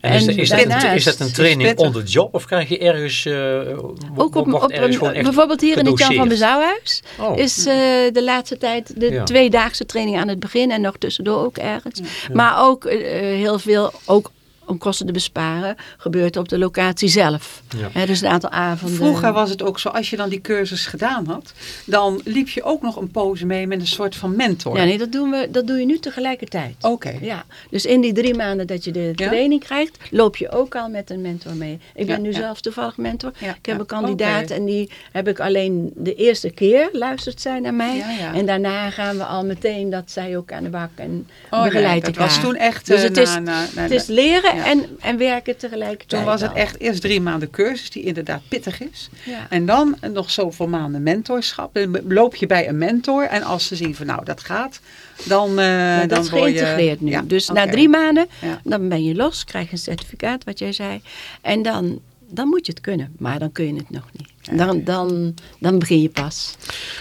En, is, En is, dat een, daarnaast is dat een training pittig. on the job of krijg je ergens... eh, Ook op, wordt op ergens een- bijvoorbeeld hier in het Jan van? Bezouwhuis Oh. is eh, de laatste tijd de Ja. tweedaagse training aan het begin en nog tussendoor ook ergens. Maar ook heel veel, ook om kosten te besparen, gebeurt op de locatie zelf. Ja. Dus een aantal avonden. Vroeger was het ook zo, als je dan die cursus gedaan had, dan liep je ook nog een poos mee met een soort van mentor. Ja, nee, dat, doen we, dat doe je nu tegelijkertijd. Oké. Ja, dus in die drie maanden dat je de Ja? training krijgt, loop je ook al met een mentor mee. Ik ben Ja, nu ja. zelf toevallig mentor. Ja, Ik heb ja. een kandidaat en die heb ik alleen de eerste keer luistert zij naar mij. Ja, ja. En daarna gaan we al meteen dat zij ook aan de bak en Oh, nee, begeleidt dat elkaar. was toen echt Dus eh, het is, na, na, na- het is leren Ja. en, en werken tegelijkertijd. Toen was het echt eerst drie maanden cursus, die inderdaad pittig is. Ja. En dan nog zoveel maanden mentorschap. Dan loop je bij een mentor en als ze zien van nou dat gaat, dan, eh Maar dan dat is je- geïntegreerd nu. Ja, dus na drie maanden, Ja. dan ben je los, krijg je een certificaat, wat jij zei. En dan, dan moet je het kunnen, maar dan kun je het nog niet. Dan, dan, dan begin je pas.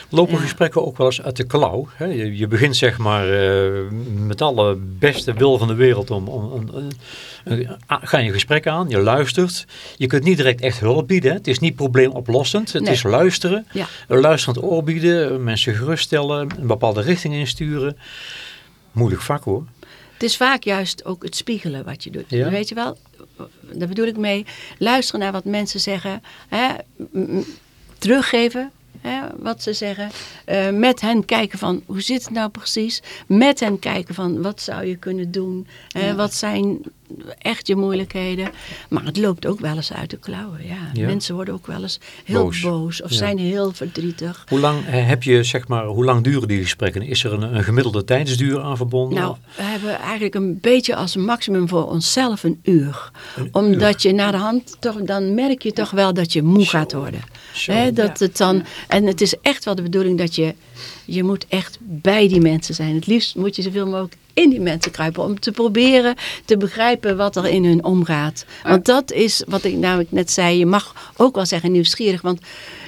Lopen Ja. gesprekken ook wel eens uit de klauw? Hè? Je, je begint zeg maar eh, met alle beste wil van de wereld om, om, eh, ga je gesprek aan, je luistert. Je kunt niet direct echt hulp bieden. Hè? Het is niet probleemoplossend. Het Nee. is luisteren. Ja. Een luisterend oor bieden, mensen geruststellen, een bepaalde richting insturen. Moeilijk vak hoor. Het is vaak juist ook het spiegelen wat je doet. Ja. Weet je wel, daar bedoel ik mee. Luisteren naar wat mensen zeggen. Hè, teruggeven hè, wat ze zeggen. eh, met hen kijken van hoe zit het nou precies. Met hen kijken van wat zou je kunnen doen. hè, Wat zijn echt je moeilijkheden. Maar het loopt ook wel eens uit de klauwen. Ja. Ja. Mensen worden ook wel eens heel Boos. boos, of Ja. zijn heel verdrietig. Hoe lang eh, heb je, zeg maar, hoe lang duren die gesprekken? Is er een, een gemiddelde tijdsduur aan verbonden? Nou, we hebben eigenlijk een beetje als maximum voor onszelf een uur. Een Omdat je na de hand toch, dan merk je toch wel dat je moe gaat worden. Dat het dan, en het is echt wel de bedoeling dat je, je moet echt bij die mensen zijn. Het liefst moet je zoveel mogelijk in die mensen kruipen om te proberen te begrijpen wat er in hun omgaat. Want dat is wat ik nou net zei, je mag ook wel zeggen nieuwsgierig, want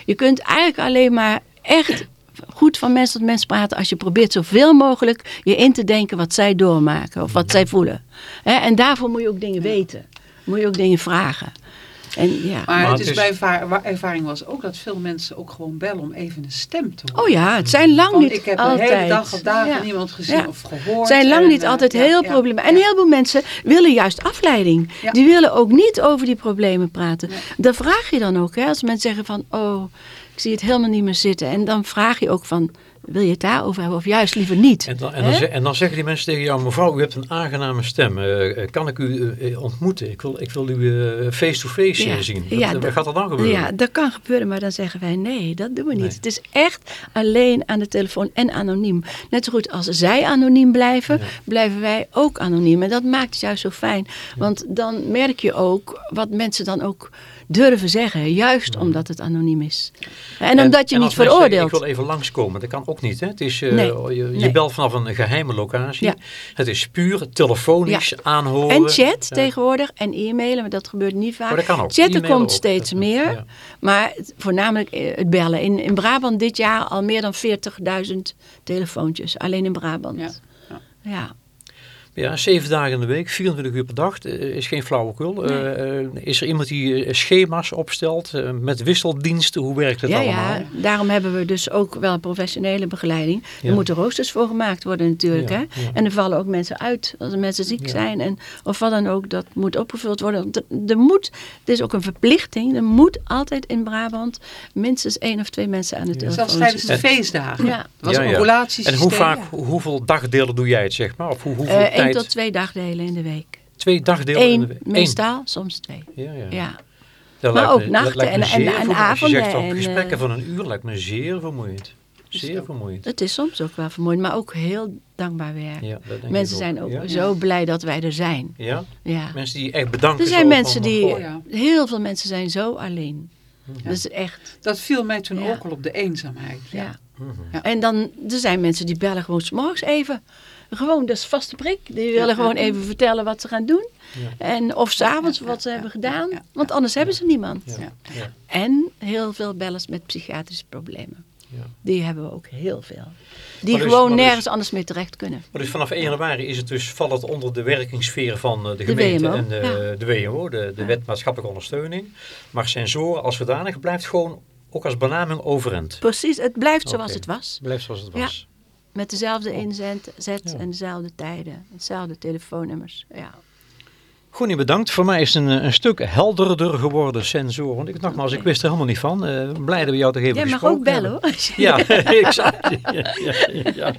je kunt eigenlijk alleen maar echt goed van mens tot mens praten als je probeert zoveel mogelijk je in te denken wat zij doormaken of wat zij voelen. En daarvoor moet je ook dingen weten. Moet je ook dingen vragen. En ja. Maar, Maar het is wa- ervaring was ook dat veel mensen ook gewoon bellen om even een stem te horen. Oh ja, het zijn lang niet ik heb altijd. de hele dag of dagen Ja. niemand gezien Ja. of gehoord. Het zijn lang en, niet eh, altijd ja, heel ja, problemen. En ja. heel veel mensen willen juist afleiding. Ja. Die willen ook niet over die problemen praten. Dan vraag je dan ook, hè, als mensen zeggen van, oh, ik zie het helemaal niet meer zitten. En dan vraag je ook van, wil je het daarover hebben of juist liever niet? En dan, en, dan, en dan zeggen die mensen tegen jou, mevrouw, u hebt een aangename stem. Eh, eh, kan ik u eh, ontmoeten? Ik wil, ik wil u face-to-face zien. Wat, ja, wat dat- gaat er dan gebeuren? Ja, dat kan gebeuren, maar dan zeggen wij nee, dat doen we niet. Nee. Het is echt alleen aan de telefoon en anoniem. Net zo goed als zij anoniem blijven, blijven wij ook anoniem. En dat maakt het juist zo fijn. Want dan merk je ook wat mensen dan ook durven zeggen. Juist omdat het anoniem is. En, omdat je en niet zeggen, veroordeelt. ik wil even langskomen. Dat kan ook niet. Hè? Het is, eh, Nee, je, je nee. belt vanaf een geheime locatie. Ja. Het is puur telefonisch aanhoren. En chat Ja. tegenwoordig en e-mailen, maar dat gebeurt niet vaak. Maar dat. Chatten komt steeds Dat- meer, maar voornamelijk het bellen. In, in Brabant dit jaar al meer dan 40.000 telefoontjes, alleen in Brabant. Ja. Ja. Zeven dagen in de week, 24 uur per dag, eh, is geen flauwekul. Eh, eh, is er iemand die schema's opstelt met wisseldiensten? Hoe werkt het Ja, allemaal? ja, daarom hebben we dus ook wel een professionele begeleiding. Ja. Er moeten roosters voor gemaakt worden natuurlijk. Ja, hè? ja. En er vallen ook mensen uit als er mensen ziek Ja. zijn. En, of wat dan ook, dat moet opgevuld worden. Er, moet, het is ook een verplichting. Er moet altijd in Brabant minstens één of twee mensen aan de telefoon Zelfs tijdens de feestdagen. Ja. Was Ja, een. En hoe vaak, hoe- hoeveel dagdelen doe jij het, zeg maar? Of hoe, hoeveel Tot twee dagdelen in de week. Twee dagdelen in de week? meestal, soms twee. Ja, ja. Ja. Dat Maar ook me- nachten en- en- en vermoeiend. avonden Als je zegt ook en, gesprekken eh, van een uur lijkt me zeer vermoeiend. Zeer vermoeiend. Het is soms ook wel vermoeiend, maar ook heel dankbaar werk. Ja, dat denk Mensen ik zijn ook Ja? zo blij dat wij er zijn. Ja? Ja. Mensen die echt bedanken. Er zijn mensen van, die, oh ja. heel veel mensen zijn zo alleen. Dat is echt, Dat viel mij toen Ja. ook al op de eenzaamheid. ja. Mhm. Ja. En dan, er zijn mensen die bellen gewoon 's morgens even. Gewoon, dat is vaste prik. Die willen gewoon even vertellen wat ze gaan doen. En of s'avonds wat ze hebben gedaan. ja, Want anders hebben ze niemand. Ja. Ja. Ja. En heel veel bellers met psychiatrische problemen. Ja. Die hebben we ook heel veel. Die dus- gewoon dus- nergens anders mee terecht kunnen. Maar dus vanaf 1 januari is het dus, valt het onder de werkingssfeer van eh, de gemeente en de, ja. de WMO, de, de wet maatschappelijke ondersteuning. Maar sensoren als zodanig blijft gewoon ook als benaming overeind. Precies, het blijft zoals het was. Blijft zoals het Ja. was. Met dezelfde inzet zet Ja. en dezelfde tijden. Hetzelfde telefoonnummers. Ja. Goed, bedankt. Voor mij is het een, een stuk helderder geworden sensor. Want ik, nogmaals, ik wist er helemaal niet van. Eh blij dat we jou toch even Jij mag ook bellen hoor. Ja, ik zal, ja, ja, ja.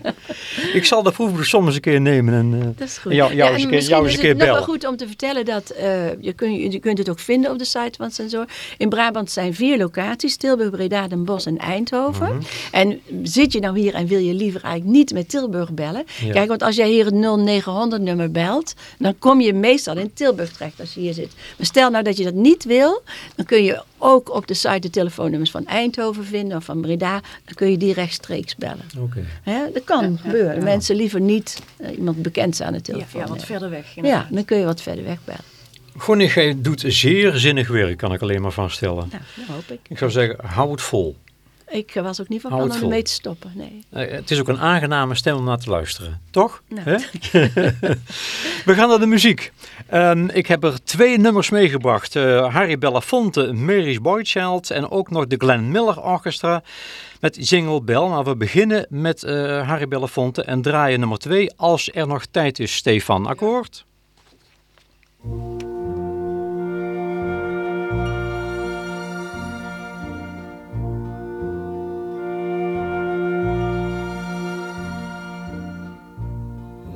ik zal de proef soms eens een keer nemen en, eh, Dat is goed. jou, eens en een keer, misschien jou eens is een keer het nog wel bellen. goed om te vertellen dat eh, je, kun, je kunt het ook vinden op de site van Sensor. In Brabant zijn vier locaties: Tilburg, Breda, Den Bosch en Eindhoven. Mhm. En zit je nou hier en wil je liever eigenlijk niet met Tilburg bellen? Kijk, want als jij hier het 0900 nummer belt, dan kom je meestal in Tilburg terecht als je hier zit. Maar stel nou dat je dat niet wil, dan kun je ook op de site de telefoonnummers van Eindhoven vinden of van Breda. Dan kun je die rechtstreeks bellen. Oké. Hè, dat kan gebeuren. Mensen liever niet eh, iemand bekend aan de Ja, telefoon. ja, wat hebben. verder weg. Ja, dan kun je wat verder weg bellen. Gonnie, jij doet zeer zinnig werk, kan ik alleen maar vaststellen. Nou, dat hoop ik. Ik zou zeggen, hou het vol. Ik was ook niet van plan om ermee te stoppen. Nee. Eh, het is ook een aangename stem om naar te luisteren, toch? Nou. Hè? We gaan naar de muziek. Ehm, ik heb er twee nummers meegebracht. Eh, Harry Belafonte, Mary's Boychild en ook nog de Glenn Miller Orchestra met Jingle Bell. Maar we beginnen met eh, Harry Belafonte en draaien nummer twee als er nog tijd is, Stefan. Akkoord?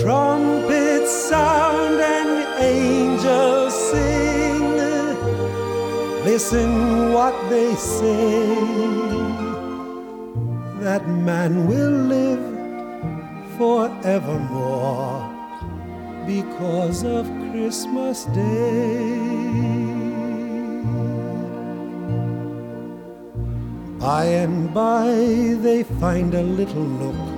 Trumpets sound and angels sing. Listen what they say that man will live forevermore because of Christmas Day. By and by they find a little nook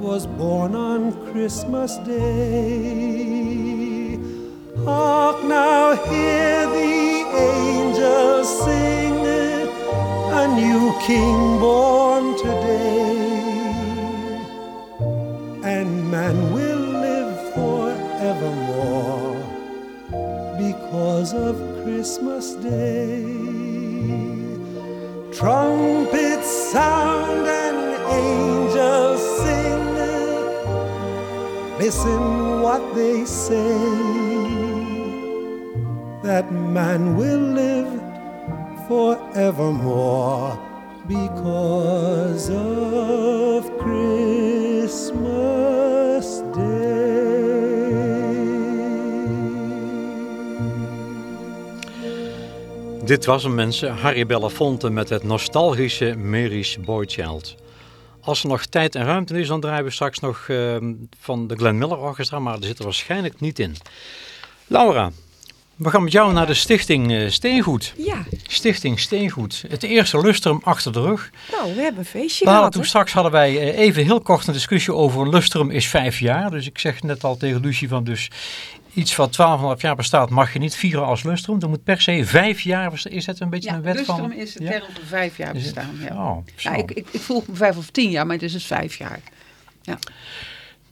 was born on Christmas Day. Hark now, hear the angels sing, a new king born today. And man will live forevermore because of Christmas Day. Trumpets sound and angels. Listen what they say. That man will live forevermore because of Christmas Day. Dit was hem mensen, Harry Belafonte met het nostalgische Mary's Boy Child. Als er nog tijd en ruimte is, dan draaien we straks nog uh, van de Glenn Miller Orchestra, maar er zit er waarschijnlijk niet in. Laura, we gaan met jou naar de stichting uh, Steengoed. Ja. Stichting Steengoed. Het eerste lustrum achter de rug. Nou, we hebben een feestje we gehad. Toen straks hadden wij uh, even heel kort een discussie over lustrum is vijf jaar. Dus ik zeg net al tegen Lucie van dus iets wat 12,5 jaar bestaat mag je niet vieren als lustrum. Er moet per se vijf jaar, is dat een beetje ja, een wet lustrum van? is de term voor vijf jaar bestaan. Ja. Oh, ja, ik, ik, ik vroeg me vijf of tien jaar, maar het is dus vijf jaar. Ja.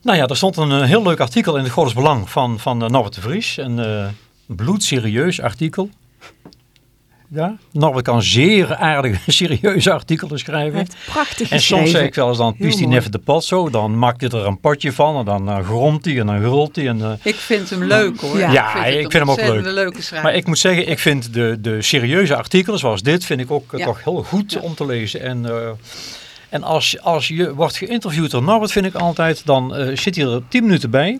Nou ja, er stond een, heel leuk artikel in het Gods Belang van, van uh, Norbert de Vries. Een uh, bloedserieus artikel. Ja, Norbert kan zeer aardige, serieuze artikelen schrijven. Prachtig En soms zeg ik wel eens, dan piest hij even de pot zo. Dan maakt hij er een potje van en dan uh, gromt hij en dan grult hij. En, uh, ik vind hem leuk hoor. Ja, ja ik vind, ik vind hem ook leuk. Leuke maar ik moet zeggen, ik vind de, de serieuze artikelen zoals dit, vind ik ook ja. toch heel goed ja. om te lezen. En... En als, als je wordt geïnterviewd door Norbert, vind ik altijd, dan uh, zit hij er tien minuten bij.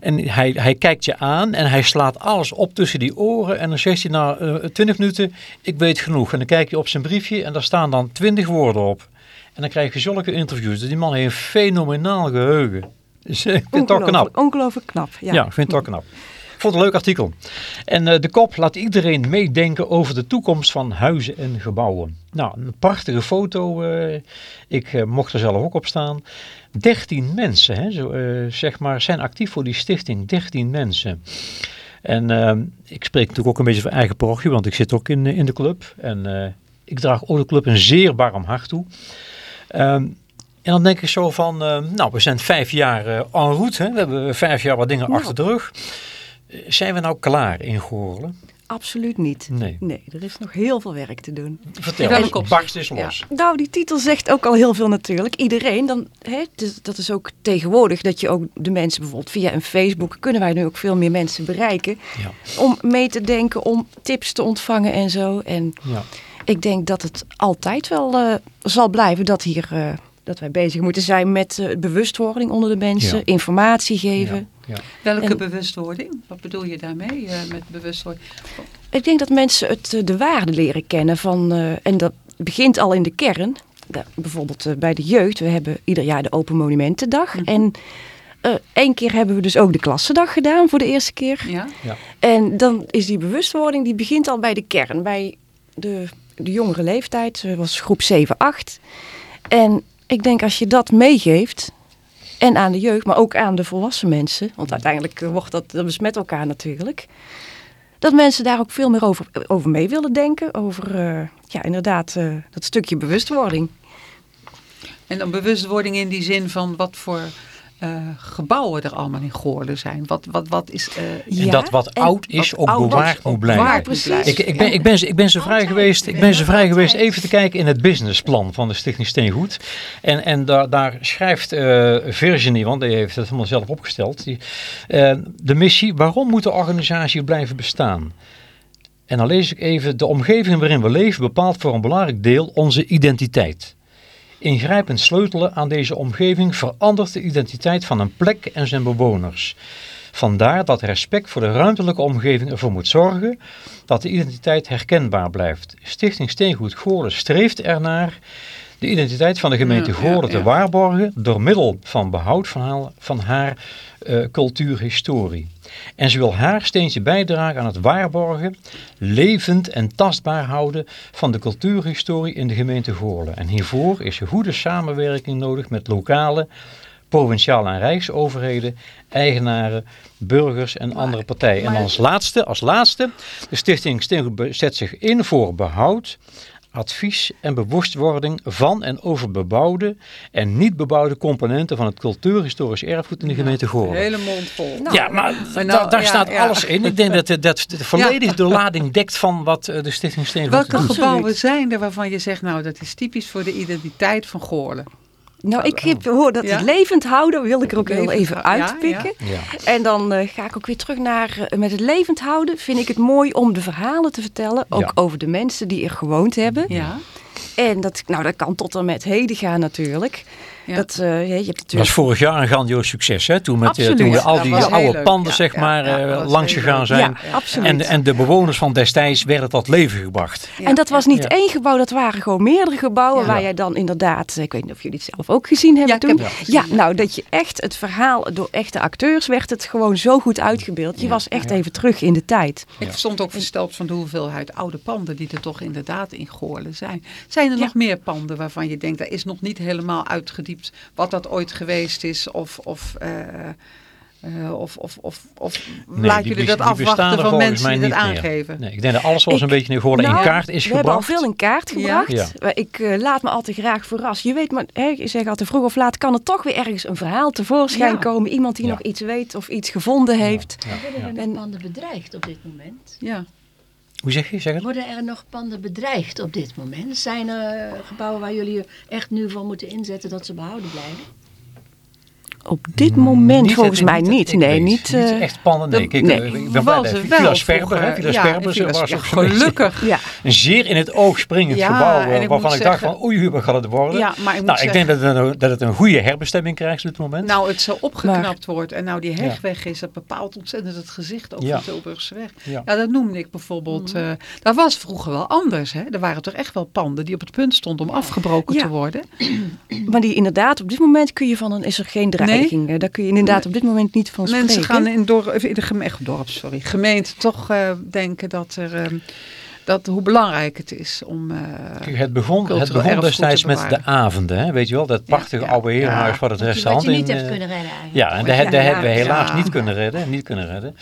En hij, hij kijkt je aan en hij slaat alles op tussen die oren. En dan zegt hij na uh, twintig minuten, ik weet genoeg. En dan kijk je op zijn briefje en daar staan dan twintig woorden op. En dan krijg je zulke interviews. Die man heeft een fenomenaal geheugen. Dus ik vind het toch knap. Ongelooflijk knap, ja. Ja, ik vind het toch knap. Vond het een leuk artikel. En uh, de kop laat iedereen meedenken over de toekomst van huizen en gebouwen. Nou, een prachtige foto. Uh, ik uh, mocht er zelf ook op staan. 13 mensen hè, zo, zeg maar, zijn actief voor die stichting. 13 mensen. En ehm, ik spreek natuurlijk ook een beetje van eigen parochie, want ik zit ook in, in de club. En ik draag ook de club een zeer warm hart toe. Um, en dan denk ik zo van, nou, we zijn vijf jaar en route. Hè? We hebben vijf jaar wat dingen achter de rug. Zijn we nou klaar in Goorlen? Absoluut niet. Nee. nee, er is nog heel veel werk te doen. Vertel, en, barst is los. Ja. Nou, die titel zegt ook al heel veel natuurlijk. Iedereen, dan, hè, dus dat is ook tegenwoordig dat je ook de mensen bijvoorbeeld via een Facebook... kunnen wij nu ook veel meer mensen bereiken. Ja. Om mee te denken, om tips te ontvangen en zo. En ja. ik denk dat het altijd wel uh, zal blijven dat hier... Uh, dat wij bezig moeten zijn met uh, bewustwording onder de mensen, ja. informatie geven. Ja. Welke en, bewustwording? Wat bedoel je daarmee uh, met bewustwording? Ik denk dat mensen het, uh, de waarde leren kennen van, uh, en dat begint al in de kern. Bijvoorbeeld bij de jeugd, we hebben ieder jaar de Open Monumentendag. Mm -hmm. En één keer hebben we dus ook de klassendag gedaan voor de eerste keer. Ja. Ja. En dan is die bewustwording, die begint al bij de kern. Bij de, de jongere leeftijd, was groep 7, 8. En ik denk als je dat meegeeft, en aan de jeugd, maar ook aan de volwassen mensen, want uiteindelijk wordt dat, dat besmet elkaar natuurlijk, dat mensen daar ook veel meer over, over mee willen denken, over uh, ja, inderdaad uh, dat stukje bewustwording. En dan bewustwording in die zin van wat voor uh, gebouwen er allemaal in Goorlen zijn. Wat, wat, wat is, uh, en dat wat en oud is ook bewaard moet blijven. Bewaard precies. Ik, ik, ben, ik, ben, ik ben zo vrij geweest, ik ben zo vrij geweest even te kijken in het businessplan van de Stichting Steengoed. En, en daar, daar schrijft uh, Virginie, want die heeft het helemaal zelf opgesteld, die, de missie, waarom moet de organisatie blijven bestaan? En dan lees ik even, de omgeving waarin we leven bepaalt voor een belangrijk deel onze identiteit. Ingrijpend sleutelen aan deze omgeving verandert de identiteit van een plek en zijn bewoners. Vandaar dat respect voor de ruimtelijke omgeving ervoor moet zorgen dat de identiteit herkenbaar blijft. Stichting Steengoed Goorlen streeft ernaar de identiteit van de gemeente ja, te ja. waarborgen door middel van behoud van haar, van haar eh, cultuurhistorie. En ze wil haar steentje bijdragen aan het waarborgen, levend en tastbaar houden van de cultuurhistorie in de gemeente Goorlen. En hiervoor is goede samenwerking nodig met lokale, provinciale en rijksoverheden, eigenaren, burgers en andere partijen. En als laatste, als laatste, de stichting Steengoed zet zich in voor behoud, advies en bewustwording van en over bebouwde en niet bebouwde componenten van het cultuurhistorisch erfgoed in de gemeente Goorlen. Hele mond vol. ja, maar Maar da- nou, daar ja, staat ja. alles in. Ik denk dat dat, volledig de lading dekt van wat eh, de Stichting Steengoed Welke doet. gebouwen zijn er waarvan je zegt, nou dat is typisch voor de identiteit van Goorlen? Nou, ik heb, hoor dat Ja? het levend houden, wil ik er ook heel even uitpikken. Ja. En dan eh, ga ik ook weer terug naar, eh, met het levend houden, vind ik het mooi om de verhalen te vertellen. Ook Ja. over de mensen die er gewoond hebben. Ja. En dat, nou, dat kan tot en met heden gaan natuurlijk. Ja. Dat, eh, je hebt Dat was natuurlijk... vorig jaar een grandioos succes. Hè? Toen, met, eh, Absoluut. toen we al Dat die oude leuk. panden Ja, zeg ja, maar, ja, eh, dat langs gegaan zijn. En, en de bewoners van destijds werden tot leven gebracht. Ja. En dat was niet Ja. één gebouw, dat waren gewoon meerdere gebouwen Ja. waar jij dan inderdaad, ik weet niet of jullie het zelf ook gezien hebben toen. ja, ja. nou dat je echt het verhaal door echte acteurs werd het gewoon zo goed uitgebeeld. Je was echt even terug in de tijd. Ik stond ook versteld van de hoeveelheid oude panden die er toch inderdaad in Goorlen zijn. Zijn er nog meer panden waarvan je denkt, daar is nog niet helemaal uitgediept wat dat ooit geweest is? Of, of, eh, eh, of, of, of, of Nee, laat jullie dat afwachten van mensen die dat aangeven? Nee, ik denk dat alles wel zo'n beetje in Goorlen Nou, in kaart is we gebracht. hebben al veel in kaart gebracht. Ja. Ik eh, laat me altijd graag verrassen. Je weet maar, hè, je zegt altijd vroeg of laat kan er toch weer ergens een verhaal tevoorschijn Ja. komen. Iemand die Ja. nog iets weet of iets gevonden heeft. Worden er En- nog panden bedreigd op dit moment? Ja. Hoe zeg je? Zeg het? Worden er nog panden bedreigd op dit moment? Zijn er gebouwen waar jullie echt nu voor moeten inzetten dat ze behouden blijven? Op dit moment Niet volgens dat- mij niet. Nee, weet. niet. eh, echt. Nee, de- kijk, nee. eh, ik ben Was blij dat wel Villa Sperber, vroeger. hè, Villa Ja, Sperber, Villa was Gelukkig. ja. Een zeer in het oog springend Ja, gebouw eh, ik waarvan ik dacht zeggen- van oei, hoe gaat het worden? Ja, maar ik moet nou, ik denk zeggen- dat het, een, dat het een goede herbestemming krijgt op dit moment. Nou, het zo opgeknapt wordt en nou die heg Ja. weg is, dat bepaalt ontzettend het gezicht ook Ja. van Tilburgse weg. Ja. Ja. dat noemde ik bijvoorbeeld. eh, dat was vroeger wel anders. Hè? Er waren toch echt wel panden die op het punt stonden om afgebroken te worden. Maar die inderdaad, op dit moment kun je van een, is er geen Daar kun je inderdaad op dit moment niet van Mensen spreken. gaan in, door, in de geme- echt dorp, sorry, gemeente toch eh, denken dat er. ehm, dat, hoe belangrijk het is om... eh, Kijk, Het begon, het begon destijds te met de avonden, hè? weet je wel, dat prachtige ja. oude herenhuis Ja. het restaurant Wat je niet in... hebt eh, kunnen redden eigenlijk. Ja, en daar, ja, hebben we helaas ja. niet kunnen redden. Niet kunnen redden.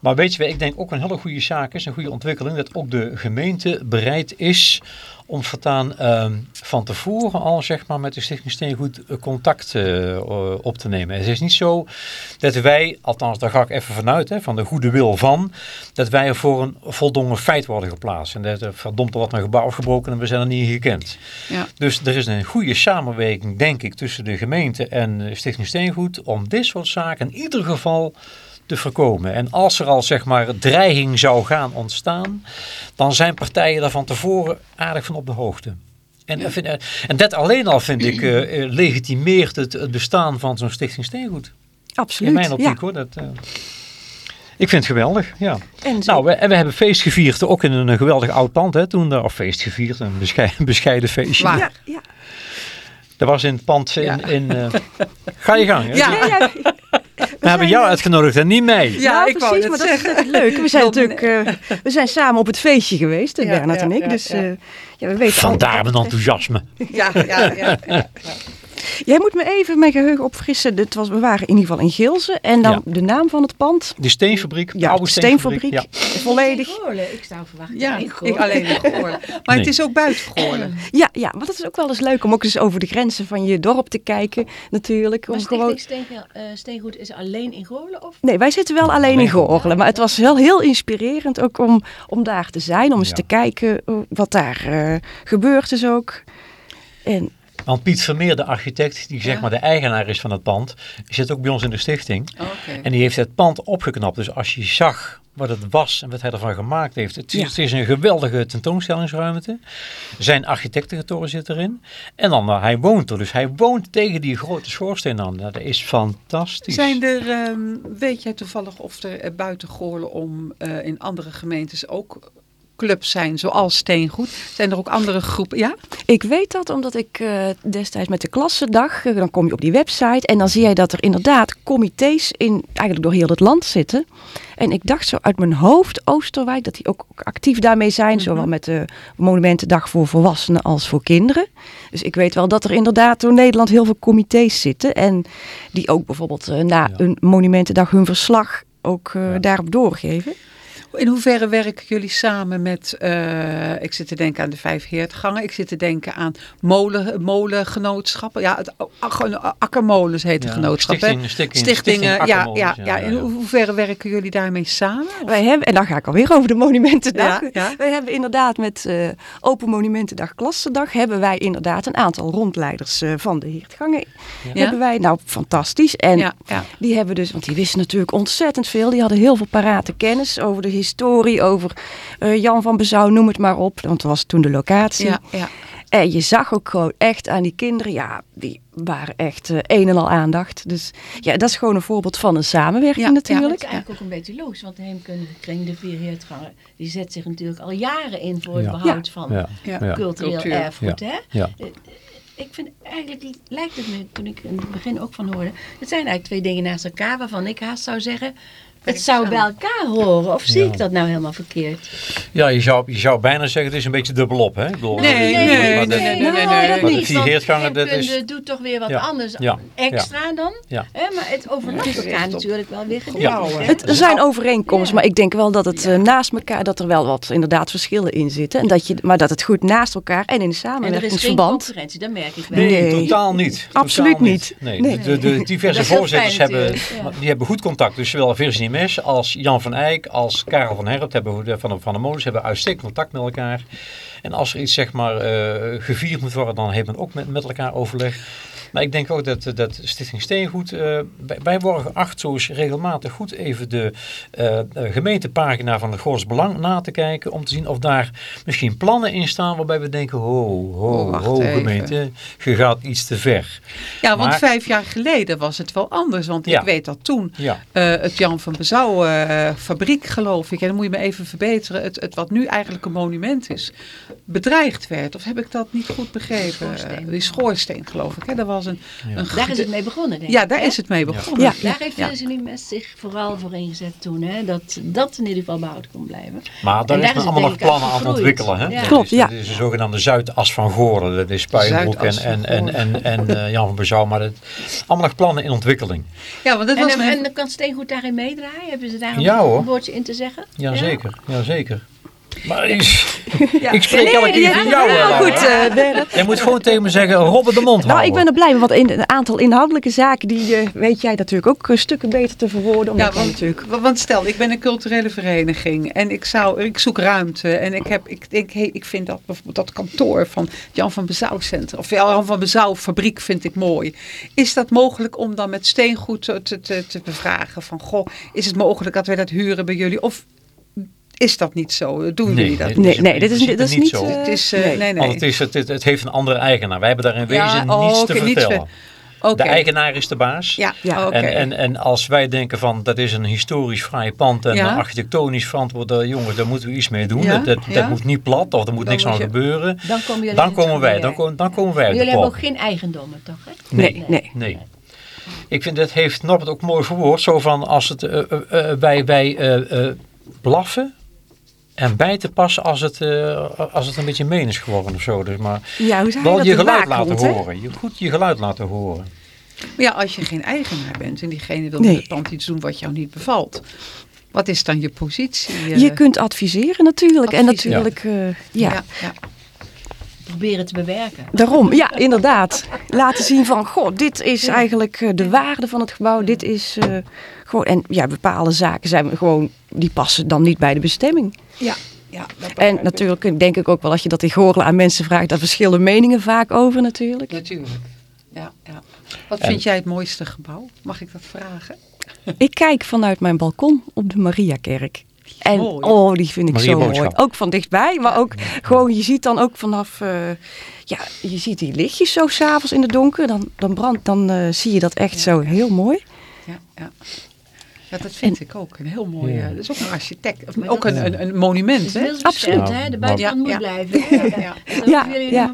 Maar weet je, ik denk ook een hele goede zaak is, een goede ontwikkeling, dat ook de gemeente bereid is om voortaan ehm, van tevoren al zeg maar, met de Stichting Steengoed eh, contact eh, op te nemen. Het is niet zo dat wij, althans daar ga ik even vanuit, hè, van de goede wil van, dat wij voor een voldongen feit worden geplaatst. En dat er verdomd er wat een gebouw afgebroken en we zijn er niet gekend. ja. Dus er is een goede samenwerking, denk ik, tussen de gemeente en eh, Stichting Steengoed om dit soort zaken in ieder geval te voorkomen. En als er al zeg maar dreiging zou gaan ontstaan, dan zijn partijen daar van tevoren aardig van op de hoogte. En, en vind- en dat alleen al vind ik eh, eh, legitimeert het, het bestaan van zo'n Stichting Steengoed. Absoluut. In mijn optiek ja. hoor. Dat, eh, ik vind het geweldig, ja. En zo- Nou, we, en we hebben feest gevierd, ook in een geweldig oud pand hè, toen, daar- of feest gevierd, een bescheiden, bescheiden feestje. Waar? ja, ja. Dat was in het pand in... Ja. in eh, ga je gang. hè? Ja. Ja, ja, We hebben jou uitgenodigd en niet mij. Ja, nou, ik wou precies, maar dat zeggen. is leuk. We zijn natuurlijk, eh, we zijn samen op het feestje geweest, Ja, Bernard en ik. ja, dus ja. eh, ja, we weten Vandaar al- mijn enthousiasme. Ja, ja, ja, ja. Jij moet me even mijn geheugen opfrissen. Dit was, we waren in ieder geval in Gilze. En dan Ja. de naam van het pand. De steenfabriek, de Ja, oude de steenfabriek. steenfabriek. Ja. Volledig. Goorlen. Ik zou verwachten. ja ik alleen in Goorlen. Maar het is ook buiten Goorlen. Ja, ja, maar dat is ook wel eens leuk om ook eens over de grenzen van je dorp te kijken. Natuurlijk. Maar gewoon... Steen, eh, Steengoed is alleen in Goorlen? Of? Nee, wij zitten wel alleen in Goorlen. Maar het was wel heel inspirerend ook om, om daar te zijn. Om eens Ja. te kijken eh, wat daar eh, gebeurd is ook. En Want Piet Vermeer, de architect, die zeg Ja. maar de eigenaar is van het pand, zit ook bij ons in de stichting. Oké. En die heeft het pand opgeknapt. Dus als je zag wat het was en wat hij ervan gemaakt heeft. Het is, Ja. het is een geweldige tentoonstellingsruimte. Zijn architectenkantoor zit erin. En dan, nou, hij woont er. Dus hij woont tegen die grote schoorsteen aan. Nou, dat is fantastisch. Zijn er, ehm, weet jij toevallig of er eh, buiten Goorlen om eh, in andere gemeentes ook clubs zijn, zoals Steengoed? Zijn er ook andere groepen? Ja? Ik weet dat omdat ik eh, destijds met de klassendag, eh, dan kom je op die website en dan zie je dat er inderdaad comité's in eigenlijk door heel het land zitten. En ik dacht zo uit mijn hoofd, Oosterwijk, dat die ook actief daarmee zijn, zowel met de Monumentendag voor volwassenen als voor kinderen. Dus ik weet wel dat er inderdaad door Nederland heel veel comité's zitten en die ook bijvoorbeeld eh, na Ja. een Monumentendag hun verslag ook Ja. daarop doorgeven. In hoeverre werken jullie samen met, eh, ik zit te denken aan de vijf heertgangen, ik zit te denken aan molen, molengenootschap, ja, het, ak- akkermolens heet de Ja, genootschap, hè? stichting- stichting- Stichtingen, stichting ja, ja, ja, ja. In ho- hoeverre werken jullie daarmee samen? Of- Wij hebben, en dan ga ik alweer over de Monumentendag. Ja, ja. Wij hebben inderdaad met eh, Open Monumentendag Klassendag hebben wij inderdaad een aantal rondleiders eh, van de Heertgangen. Ja. Hebben wij, nou fantastisch. En Ja, ja. die hebben dus, want die wisten natuurlijk ontzettend veel. Die hadden heel veel parate kennis over de historie, over eh, Jan van Bezouw, noem het maar op. Want dat was toen de locatie. Ja, ja. En je zag ook gewoon echt aan die kinderen, ja, die waren echt eh, een en al aandacht. Dus ja, dat is gewoon een voorbeeld van een samenwerking Ja, ja. Dat natuurlijk. is eigenlijk ook een beetje logisch, want de heemkundige kring, de vier heertganger, die zet zich natuurlijk al jaren in voor het Ja. behoud van Ja. Ja. Ja. cultureel Cultuur. erfgoed. Hè? Ja. Eh, Ik vind eigenlijk, lijkt het me, toen ik in het begin ook van hoorde, het zijn eigenlijk twee dingen naast elkaar waarvan ik haast zou zeggen, het zou bij elkaar horen. Of zie Ja. ik dat nou helemaal verkeerd? Ja, je zou, je zou bijna zeggen, het is een beetje dubbelop. Hè? Ik bedoel, Nee, eh, nee, maar nee, dat- nee, nee, nou, nee, dat nee. Niet, heertgangen, dat is- heemkunde doet toch weer wat Ja, anders ja, extra dan. Ja. Hè? Maar het overlapt elkaar natuurlijk wel weer? Het, er zijn overeenkomsten, maar ik denk wel dat het eh, naast elkaar, dat er wel wat inderdaad verschillen in zitten. En dat je, maar dat het goed naast elkaar en in een En er is geen samenwerkingsverband. concurrentie, dat merk ik wel. Nee, Nee. totaal niet. Absoluut niet. Nee, Nee. De, diverse voorzitters hebben, die hebben goed contact. Dus zowel Virginie Als Jan van Eyck als Karel van Herpt hebben, de- van, de, van de Molens hebben uitstekend contact met elkaar. En als er iets zeg maar eh, gevierd moet worden, dan heeft men ook met, met elkaar overleg. Maar ik denk ook dat, dat Stichting Steengoed, eh, wij, worden geacht zo eens regelmatig goed even de eh, eh, gemeentepagina van het Goors Belang na te kijken. Om te zien of daar misschien plannen in staan waarbij we denken, ho, ho, Oh, wacht ho gemeente, je gaat iets te ver. Ja, want Maar- vijf jaar geleden was het wel anders. Want Ja. ik weet dat toen Ja. eh, het Jan van Bezouw eh, fabriek, geloof ik, en dan moet je me even verbeteren, het, het wat nu eigenlijk een monument is, bedreigd werd. Of heb ik dat niet goed begrepen? Schoorsteen. Die schoorsteen, geloof ik. Hè? Dat was een, Ja. een Daar is het mee begonnen, denk Ja, ik, daar hè? is het mee begonnen. Ja. Daar heeft Ja. Mes zich vooral voor ingezet toen. Hè? Dat dat in ieder geval behouden kon blijven. Maar daar is daar men het allemaal nog plannen aan het ontwikkelen. Hè? Ja. Dat Klopt, is, ja. Dat is de zogenaamde Zuidas van Goorlen. Dat is Puienbroek en, en, en, en, en eh, Jan van Bezouw. Maar dat, allemaal nog plannen in ontwikkeling. Ja, want dat En, was en, mijn... en dan kan Steengoed daarin meedraaien? Hebben ze daar Ja, een woordje in te zeggen? Jazeker, ja? zeker. Maar ik, Ja. ik spreek Nee, elke keer van ja, jou. nou, hè, goed, eh. Jij moet gewoon tegen me zeggen, Robben de mond Nou, houden. ik ben er blij mee, want in een aantal inhoudelijke zaken, die eh, weet jij natuurlijk ook eh, stukken beter te verwoorden. Omdat Ja, want, natuurlijk... wa- want stel, ik ben een culturele vereniging en ik, zou, ik zoek ruimte. En ik, heb, ik denk, hey, ik vind dat bijvoorbeeld dat kantoor van Jan van Bezouw Center, of Jan van Bezouw fabriek vind ik mooi. Is dat mogelijk om dan met steengoed te, te, te, te bevragen van, goh, is het mogelijk dat wij dat huren bij jullie? Of is dat niet zo? Doen Nee, jullie dat? nee? Nee, nee, dit is, is niet... zo. eh, Het is, eh, nee, nee. Want het, is, het, het, heeft een andere eigenaar. Wij hebben daar in Ja, wezen oh, niets oké, te niets vertellen. Oké. De eigenaar is de baas. Ja, Ja. oké. En, en, en als wij denken van dat is een historisch fraai pand en Ja. een architectonisch verantwoord, jongens, daar moeten we iets mee doen. Ja, Dat, dat, ja. dat moet niet plat of er moet Dan niks aan je- gebeuren. Dan komen jullie Dan komen wij, dan, komen- dan komen wij Maar Jullie de hebben ook geen eigendommen, toch? Hè? Nee, nee. Nee. Ik vind dat heeft Norbert ook mooi verwoord. Zo van als het eh, eh, eh, blaffen en bij te passen als het, eh, als het een beetje meen is geworden of zo. Dus maar Ja, hoe wel je geluid laten horen. Je, goed je geluid laten horen. Maar ja, als je geen eigenaar bent en diegene wil Nee. met het pand iets doen wat jou niet bevalt. Wat is dan je positie? eh? Je kunt adviseren natuurlijk. En natuurlijk, eh, ja. ja, ja. Proberen te bewerken. Daarom, ja, inderdaad. Laten zien van, goh, dit is eigenlijk eh, de waarde van het gebouw. Dit is eh, gewoon, en ja, bepaalde zaken zijn gewoon, die passen dan niet bij de bestemming. ja, ja En natuurlijk denk ik ook wel, als je dat in Goorlen aan mensen vraagt, daar verschillen meningen vaak over natuurlijk. Natuurlijk. Ja, ja. Wat En- vind jij het mooiste gebouw? Mag ik dat vragen? Ik kijk vanuit mijn balkon op de Mariakerk. En oh, die vind ik Maria zo mooi. Ook van dichtbij, maar ook gewoon, je ziet dan ook vanaf, eh, ja, je ziet die lichtjes zo s'avonds in het donker. Dan, dan brandt, dan eh, zie je dat echt zo heel mooi. Ja, ja. Dat vind ik ook. Een heel mooi. eh, Dat is ook een architect. Of ook een, een, een monument, hè? Heel Absoluut. hè? De buitenkant moet Ja. blijven. hè? Ja, Ja. Dat Ja.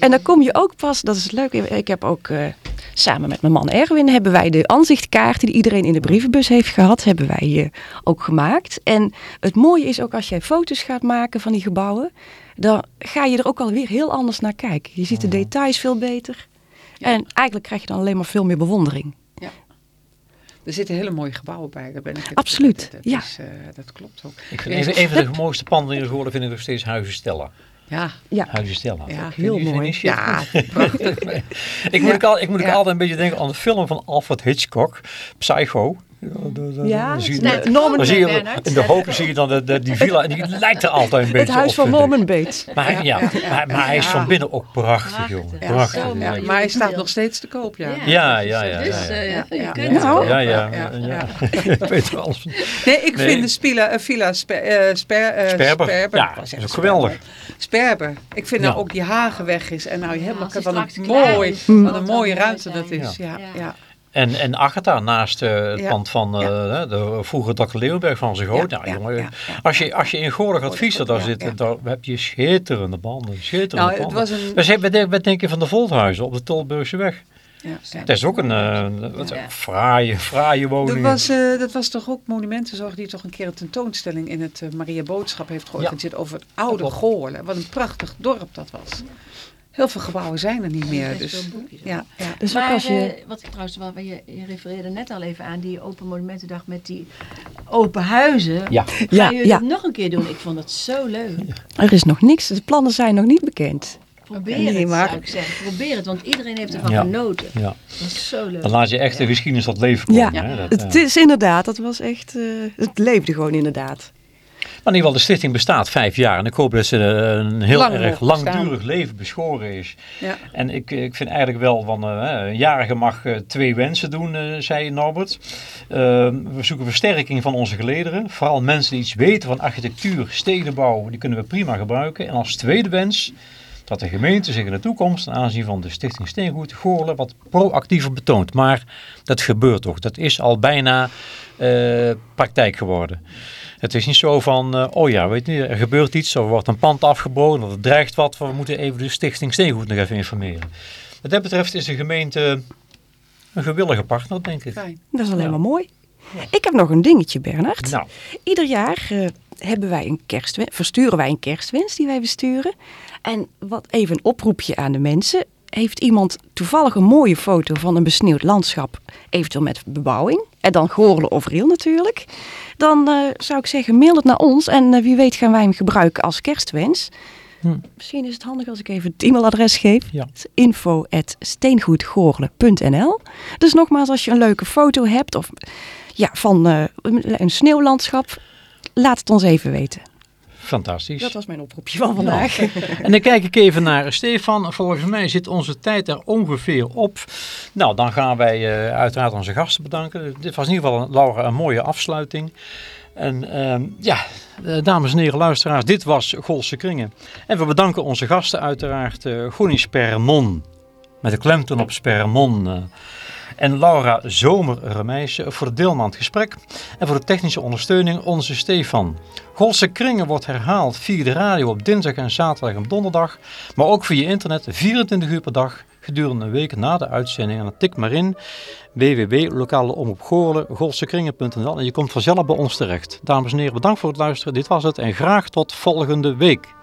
En dan kom je ook pas, dat is leuk, ik heb ook eh, samen met mijn man Erwin, hebben wij de aanzichtkaarten die iedereen in de brievenbus heeft gehad, hebben wij eh, ook gemaakt. En het mooie is ook als jij foto's gaat maken van die gebouwen, dan ga je er ook alweer heel anders naar kijken. Je ziet de details veel beter. En eigenlijk krijg je dan alleen maar veel meer bewondering. Er zitten hele mooie gebouwen bij. Daar ben ik Absoluut, Dat, dat, ja. is, eh, dat klopt ook. Ik vind even, even de mooiste panden in de geworden vind ik nog steeds Huizen Stella. Ja, Ja, Huizen Stella. Ja, heel mooi. ja prachtig. Ik moet, ook, al, ik moet ook altijd een beetje denken aan de film van Alfred Hitchcock, Psycho. Ja, de- de- Ja, dan zie je, Norman dan zie je Bernhard. in de hoogte zie je dan de, de- die villa en die lijkt er altijd een beetje het huis op, van. Norman Bates. Maar, hij- ja, maar, maar hij is Ja. van binnen ook prachtig, Prachtig. jongen. Ja, Prachtig. zo Ja, maar hij staat nog steeds te koop, ja. Ja, ja, ja. Dus ja, ja. eh, Ja, je ja. kunt Ja. Ja. Nee, ik Nee. vind de Spila, uh, Villa Sper, eh, Sper, eh, Sperber. Ja, dat is ook geweldig. Sperber. Ik vind nou ook die hagen weg is. En nou je helemaal wat een, mooi, wat een mooie mooi ruimte dat is. Ja. Ja. En, en Agatha, naast eh, het Ja. pand van eh, de vroeger Dr. Leeuwenberg van zijn groot. Ja, nou, jongen. Als, je, als je in adviezen daar zit, daar heb je schitterende banden. Schitterende Nou, het was een... We zijn, we, we denken van de Volthuizen op de Tolburgse weg. Ja. Dat is ook een, eh, een- wat- Ja. fraaie, fraaie Dat woning. was, eh, dat was toch ook Monumentenzorg die toch een keer een tentoonstelling in het Maria Boodschap heeft georganiseerd over het oude. Goorlen. Wat een prachtig dorp dat was. Heel veel gebouwen zijn er niet meer. Dus, ja, ja. Dus ook Maar als je... eh, wat ik trouwens wel, je, je refereerde net al even aan die Open Monumentendag met die open huizen. Ja. Ga Ja, je ja. dat nog een keer doen? Ik vond het zo leuk. Er is nog niks, de plannen zijn nog niet bekend. Probeer Nee, het, maar- zou ik zeggen. Probeer het, want iedereen heeft ervan Ja. genoten. Ja. Dat is zo leuk. Dan laat je echt de geschiedenis tot leven komen. Ja, hè, dat, Het eh. is inderdaad, dat was echt, eh, het leefde gewoon inderdaad. Maar in ieder geval, de stichting bestaat vijf jaar. En ik hoop dat ze eh, een heel Lang erg langdurig leven beschoren is. Ja. En ik, ik vind eigenlijk wel van eh, een jarige mag eh, twee wensen doen, zei Norbert. Eh, we zoeken versterking van onze gelederen. Vooral mensen die iets weten van architectuur, stedenbouw, die kunnen we prima gebruiken. En als tweede wens dat de gemeente zich in de toekomst ten aanzien van de Stichting Steengoed Goorlen wat proactiever betoont. Maar dat gebeurt toch. Dat is al bijna praktijk geworden. Het is niet zo van, eh, oh ja, weet je, er gebeurt iets, er wordt een pand afgebroken, of er dreigt wat, we moeten even de Stichting Steengoed nog even informeren. Wat dat betreft is de gemeente een gewillige partner, denk ik. Fijn. Dat is alleen Ja. maar mooi. Ik heb nog een dingetje, Bernard. Nou, Ieder jaar eh, hebben wij een kerstwens, versturen wij een kerstwens die wij besturen. En wat even een oproepje aan de mensen. Heeft iemand toevallig een mooie foto van een besneeuwd landschap, eventueel met bebouwing, en dan Goorlen of Riel natuurlijk, dan eh, zou ik zeggen mail het naar ons en eh, wie weet gaan wij hem gebruiken als kerstwens. Hm. Misschien is het handig als ik even het e-mailadres geef. Ja. Info.steengoedgoorlen.nl Dus nogmaals, als je een leuke foto hebt of ja, van eh, een sneeuwlandschap, laat het ons even weten. Fantastisch. Dat was mijn oproepje van vandaag. En dan kijk ik even naar Stefan. Volgens mij zit onze tijd er ongeveer op. Nou, dan gaan wij eh, uiteraard onze gasten bedanken. Dit was in ieder geval, Laura, een mooie afsluiting. En ehm, ja, eh, dames en heren luisteraars, dit was Golse Kringen. En we bedanken onze gasten uiteraard. Gonnie Spermon, met de klemtoon op Spermon. En Laura Zomer-Remijs voor het gesprek. En voor de technische ondersteuning onze Stefan. Golse Kringen wordt herhaald via de radio op dinsdag en zaterdag en donderdag. Maar ook via internet 24 uur per dag gedurende een week na de uitzending. En dan tik maar in www.lokaleomroepgoorlen, golsekringen.nl en je komt vanzelf bij ons terecht. Dames en heren, bedankt voor het luisteren. Dit was het en graag tot volgende week.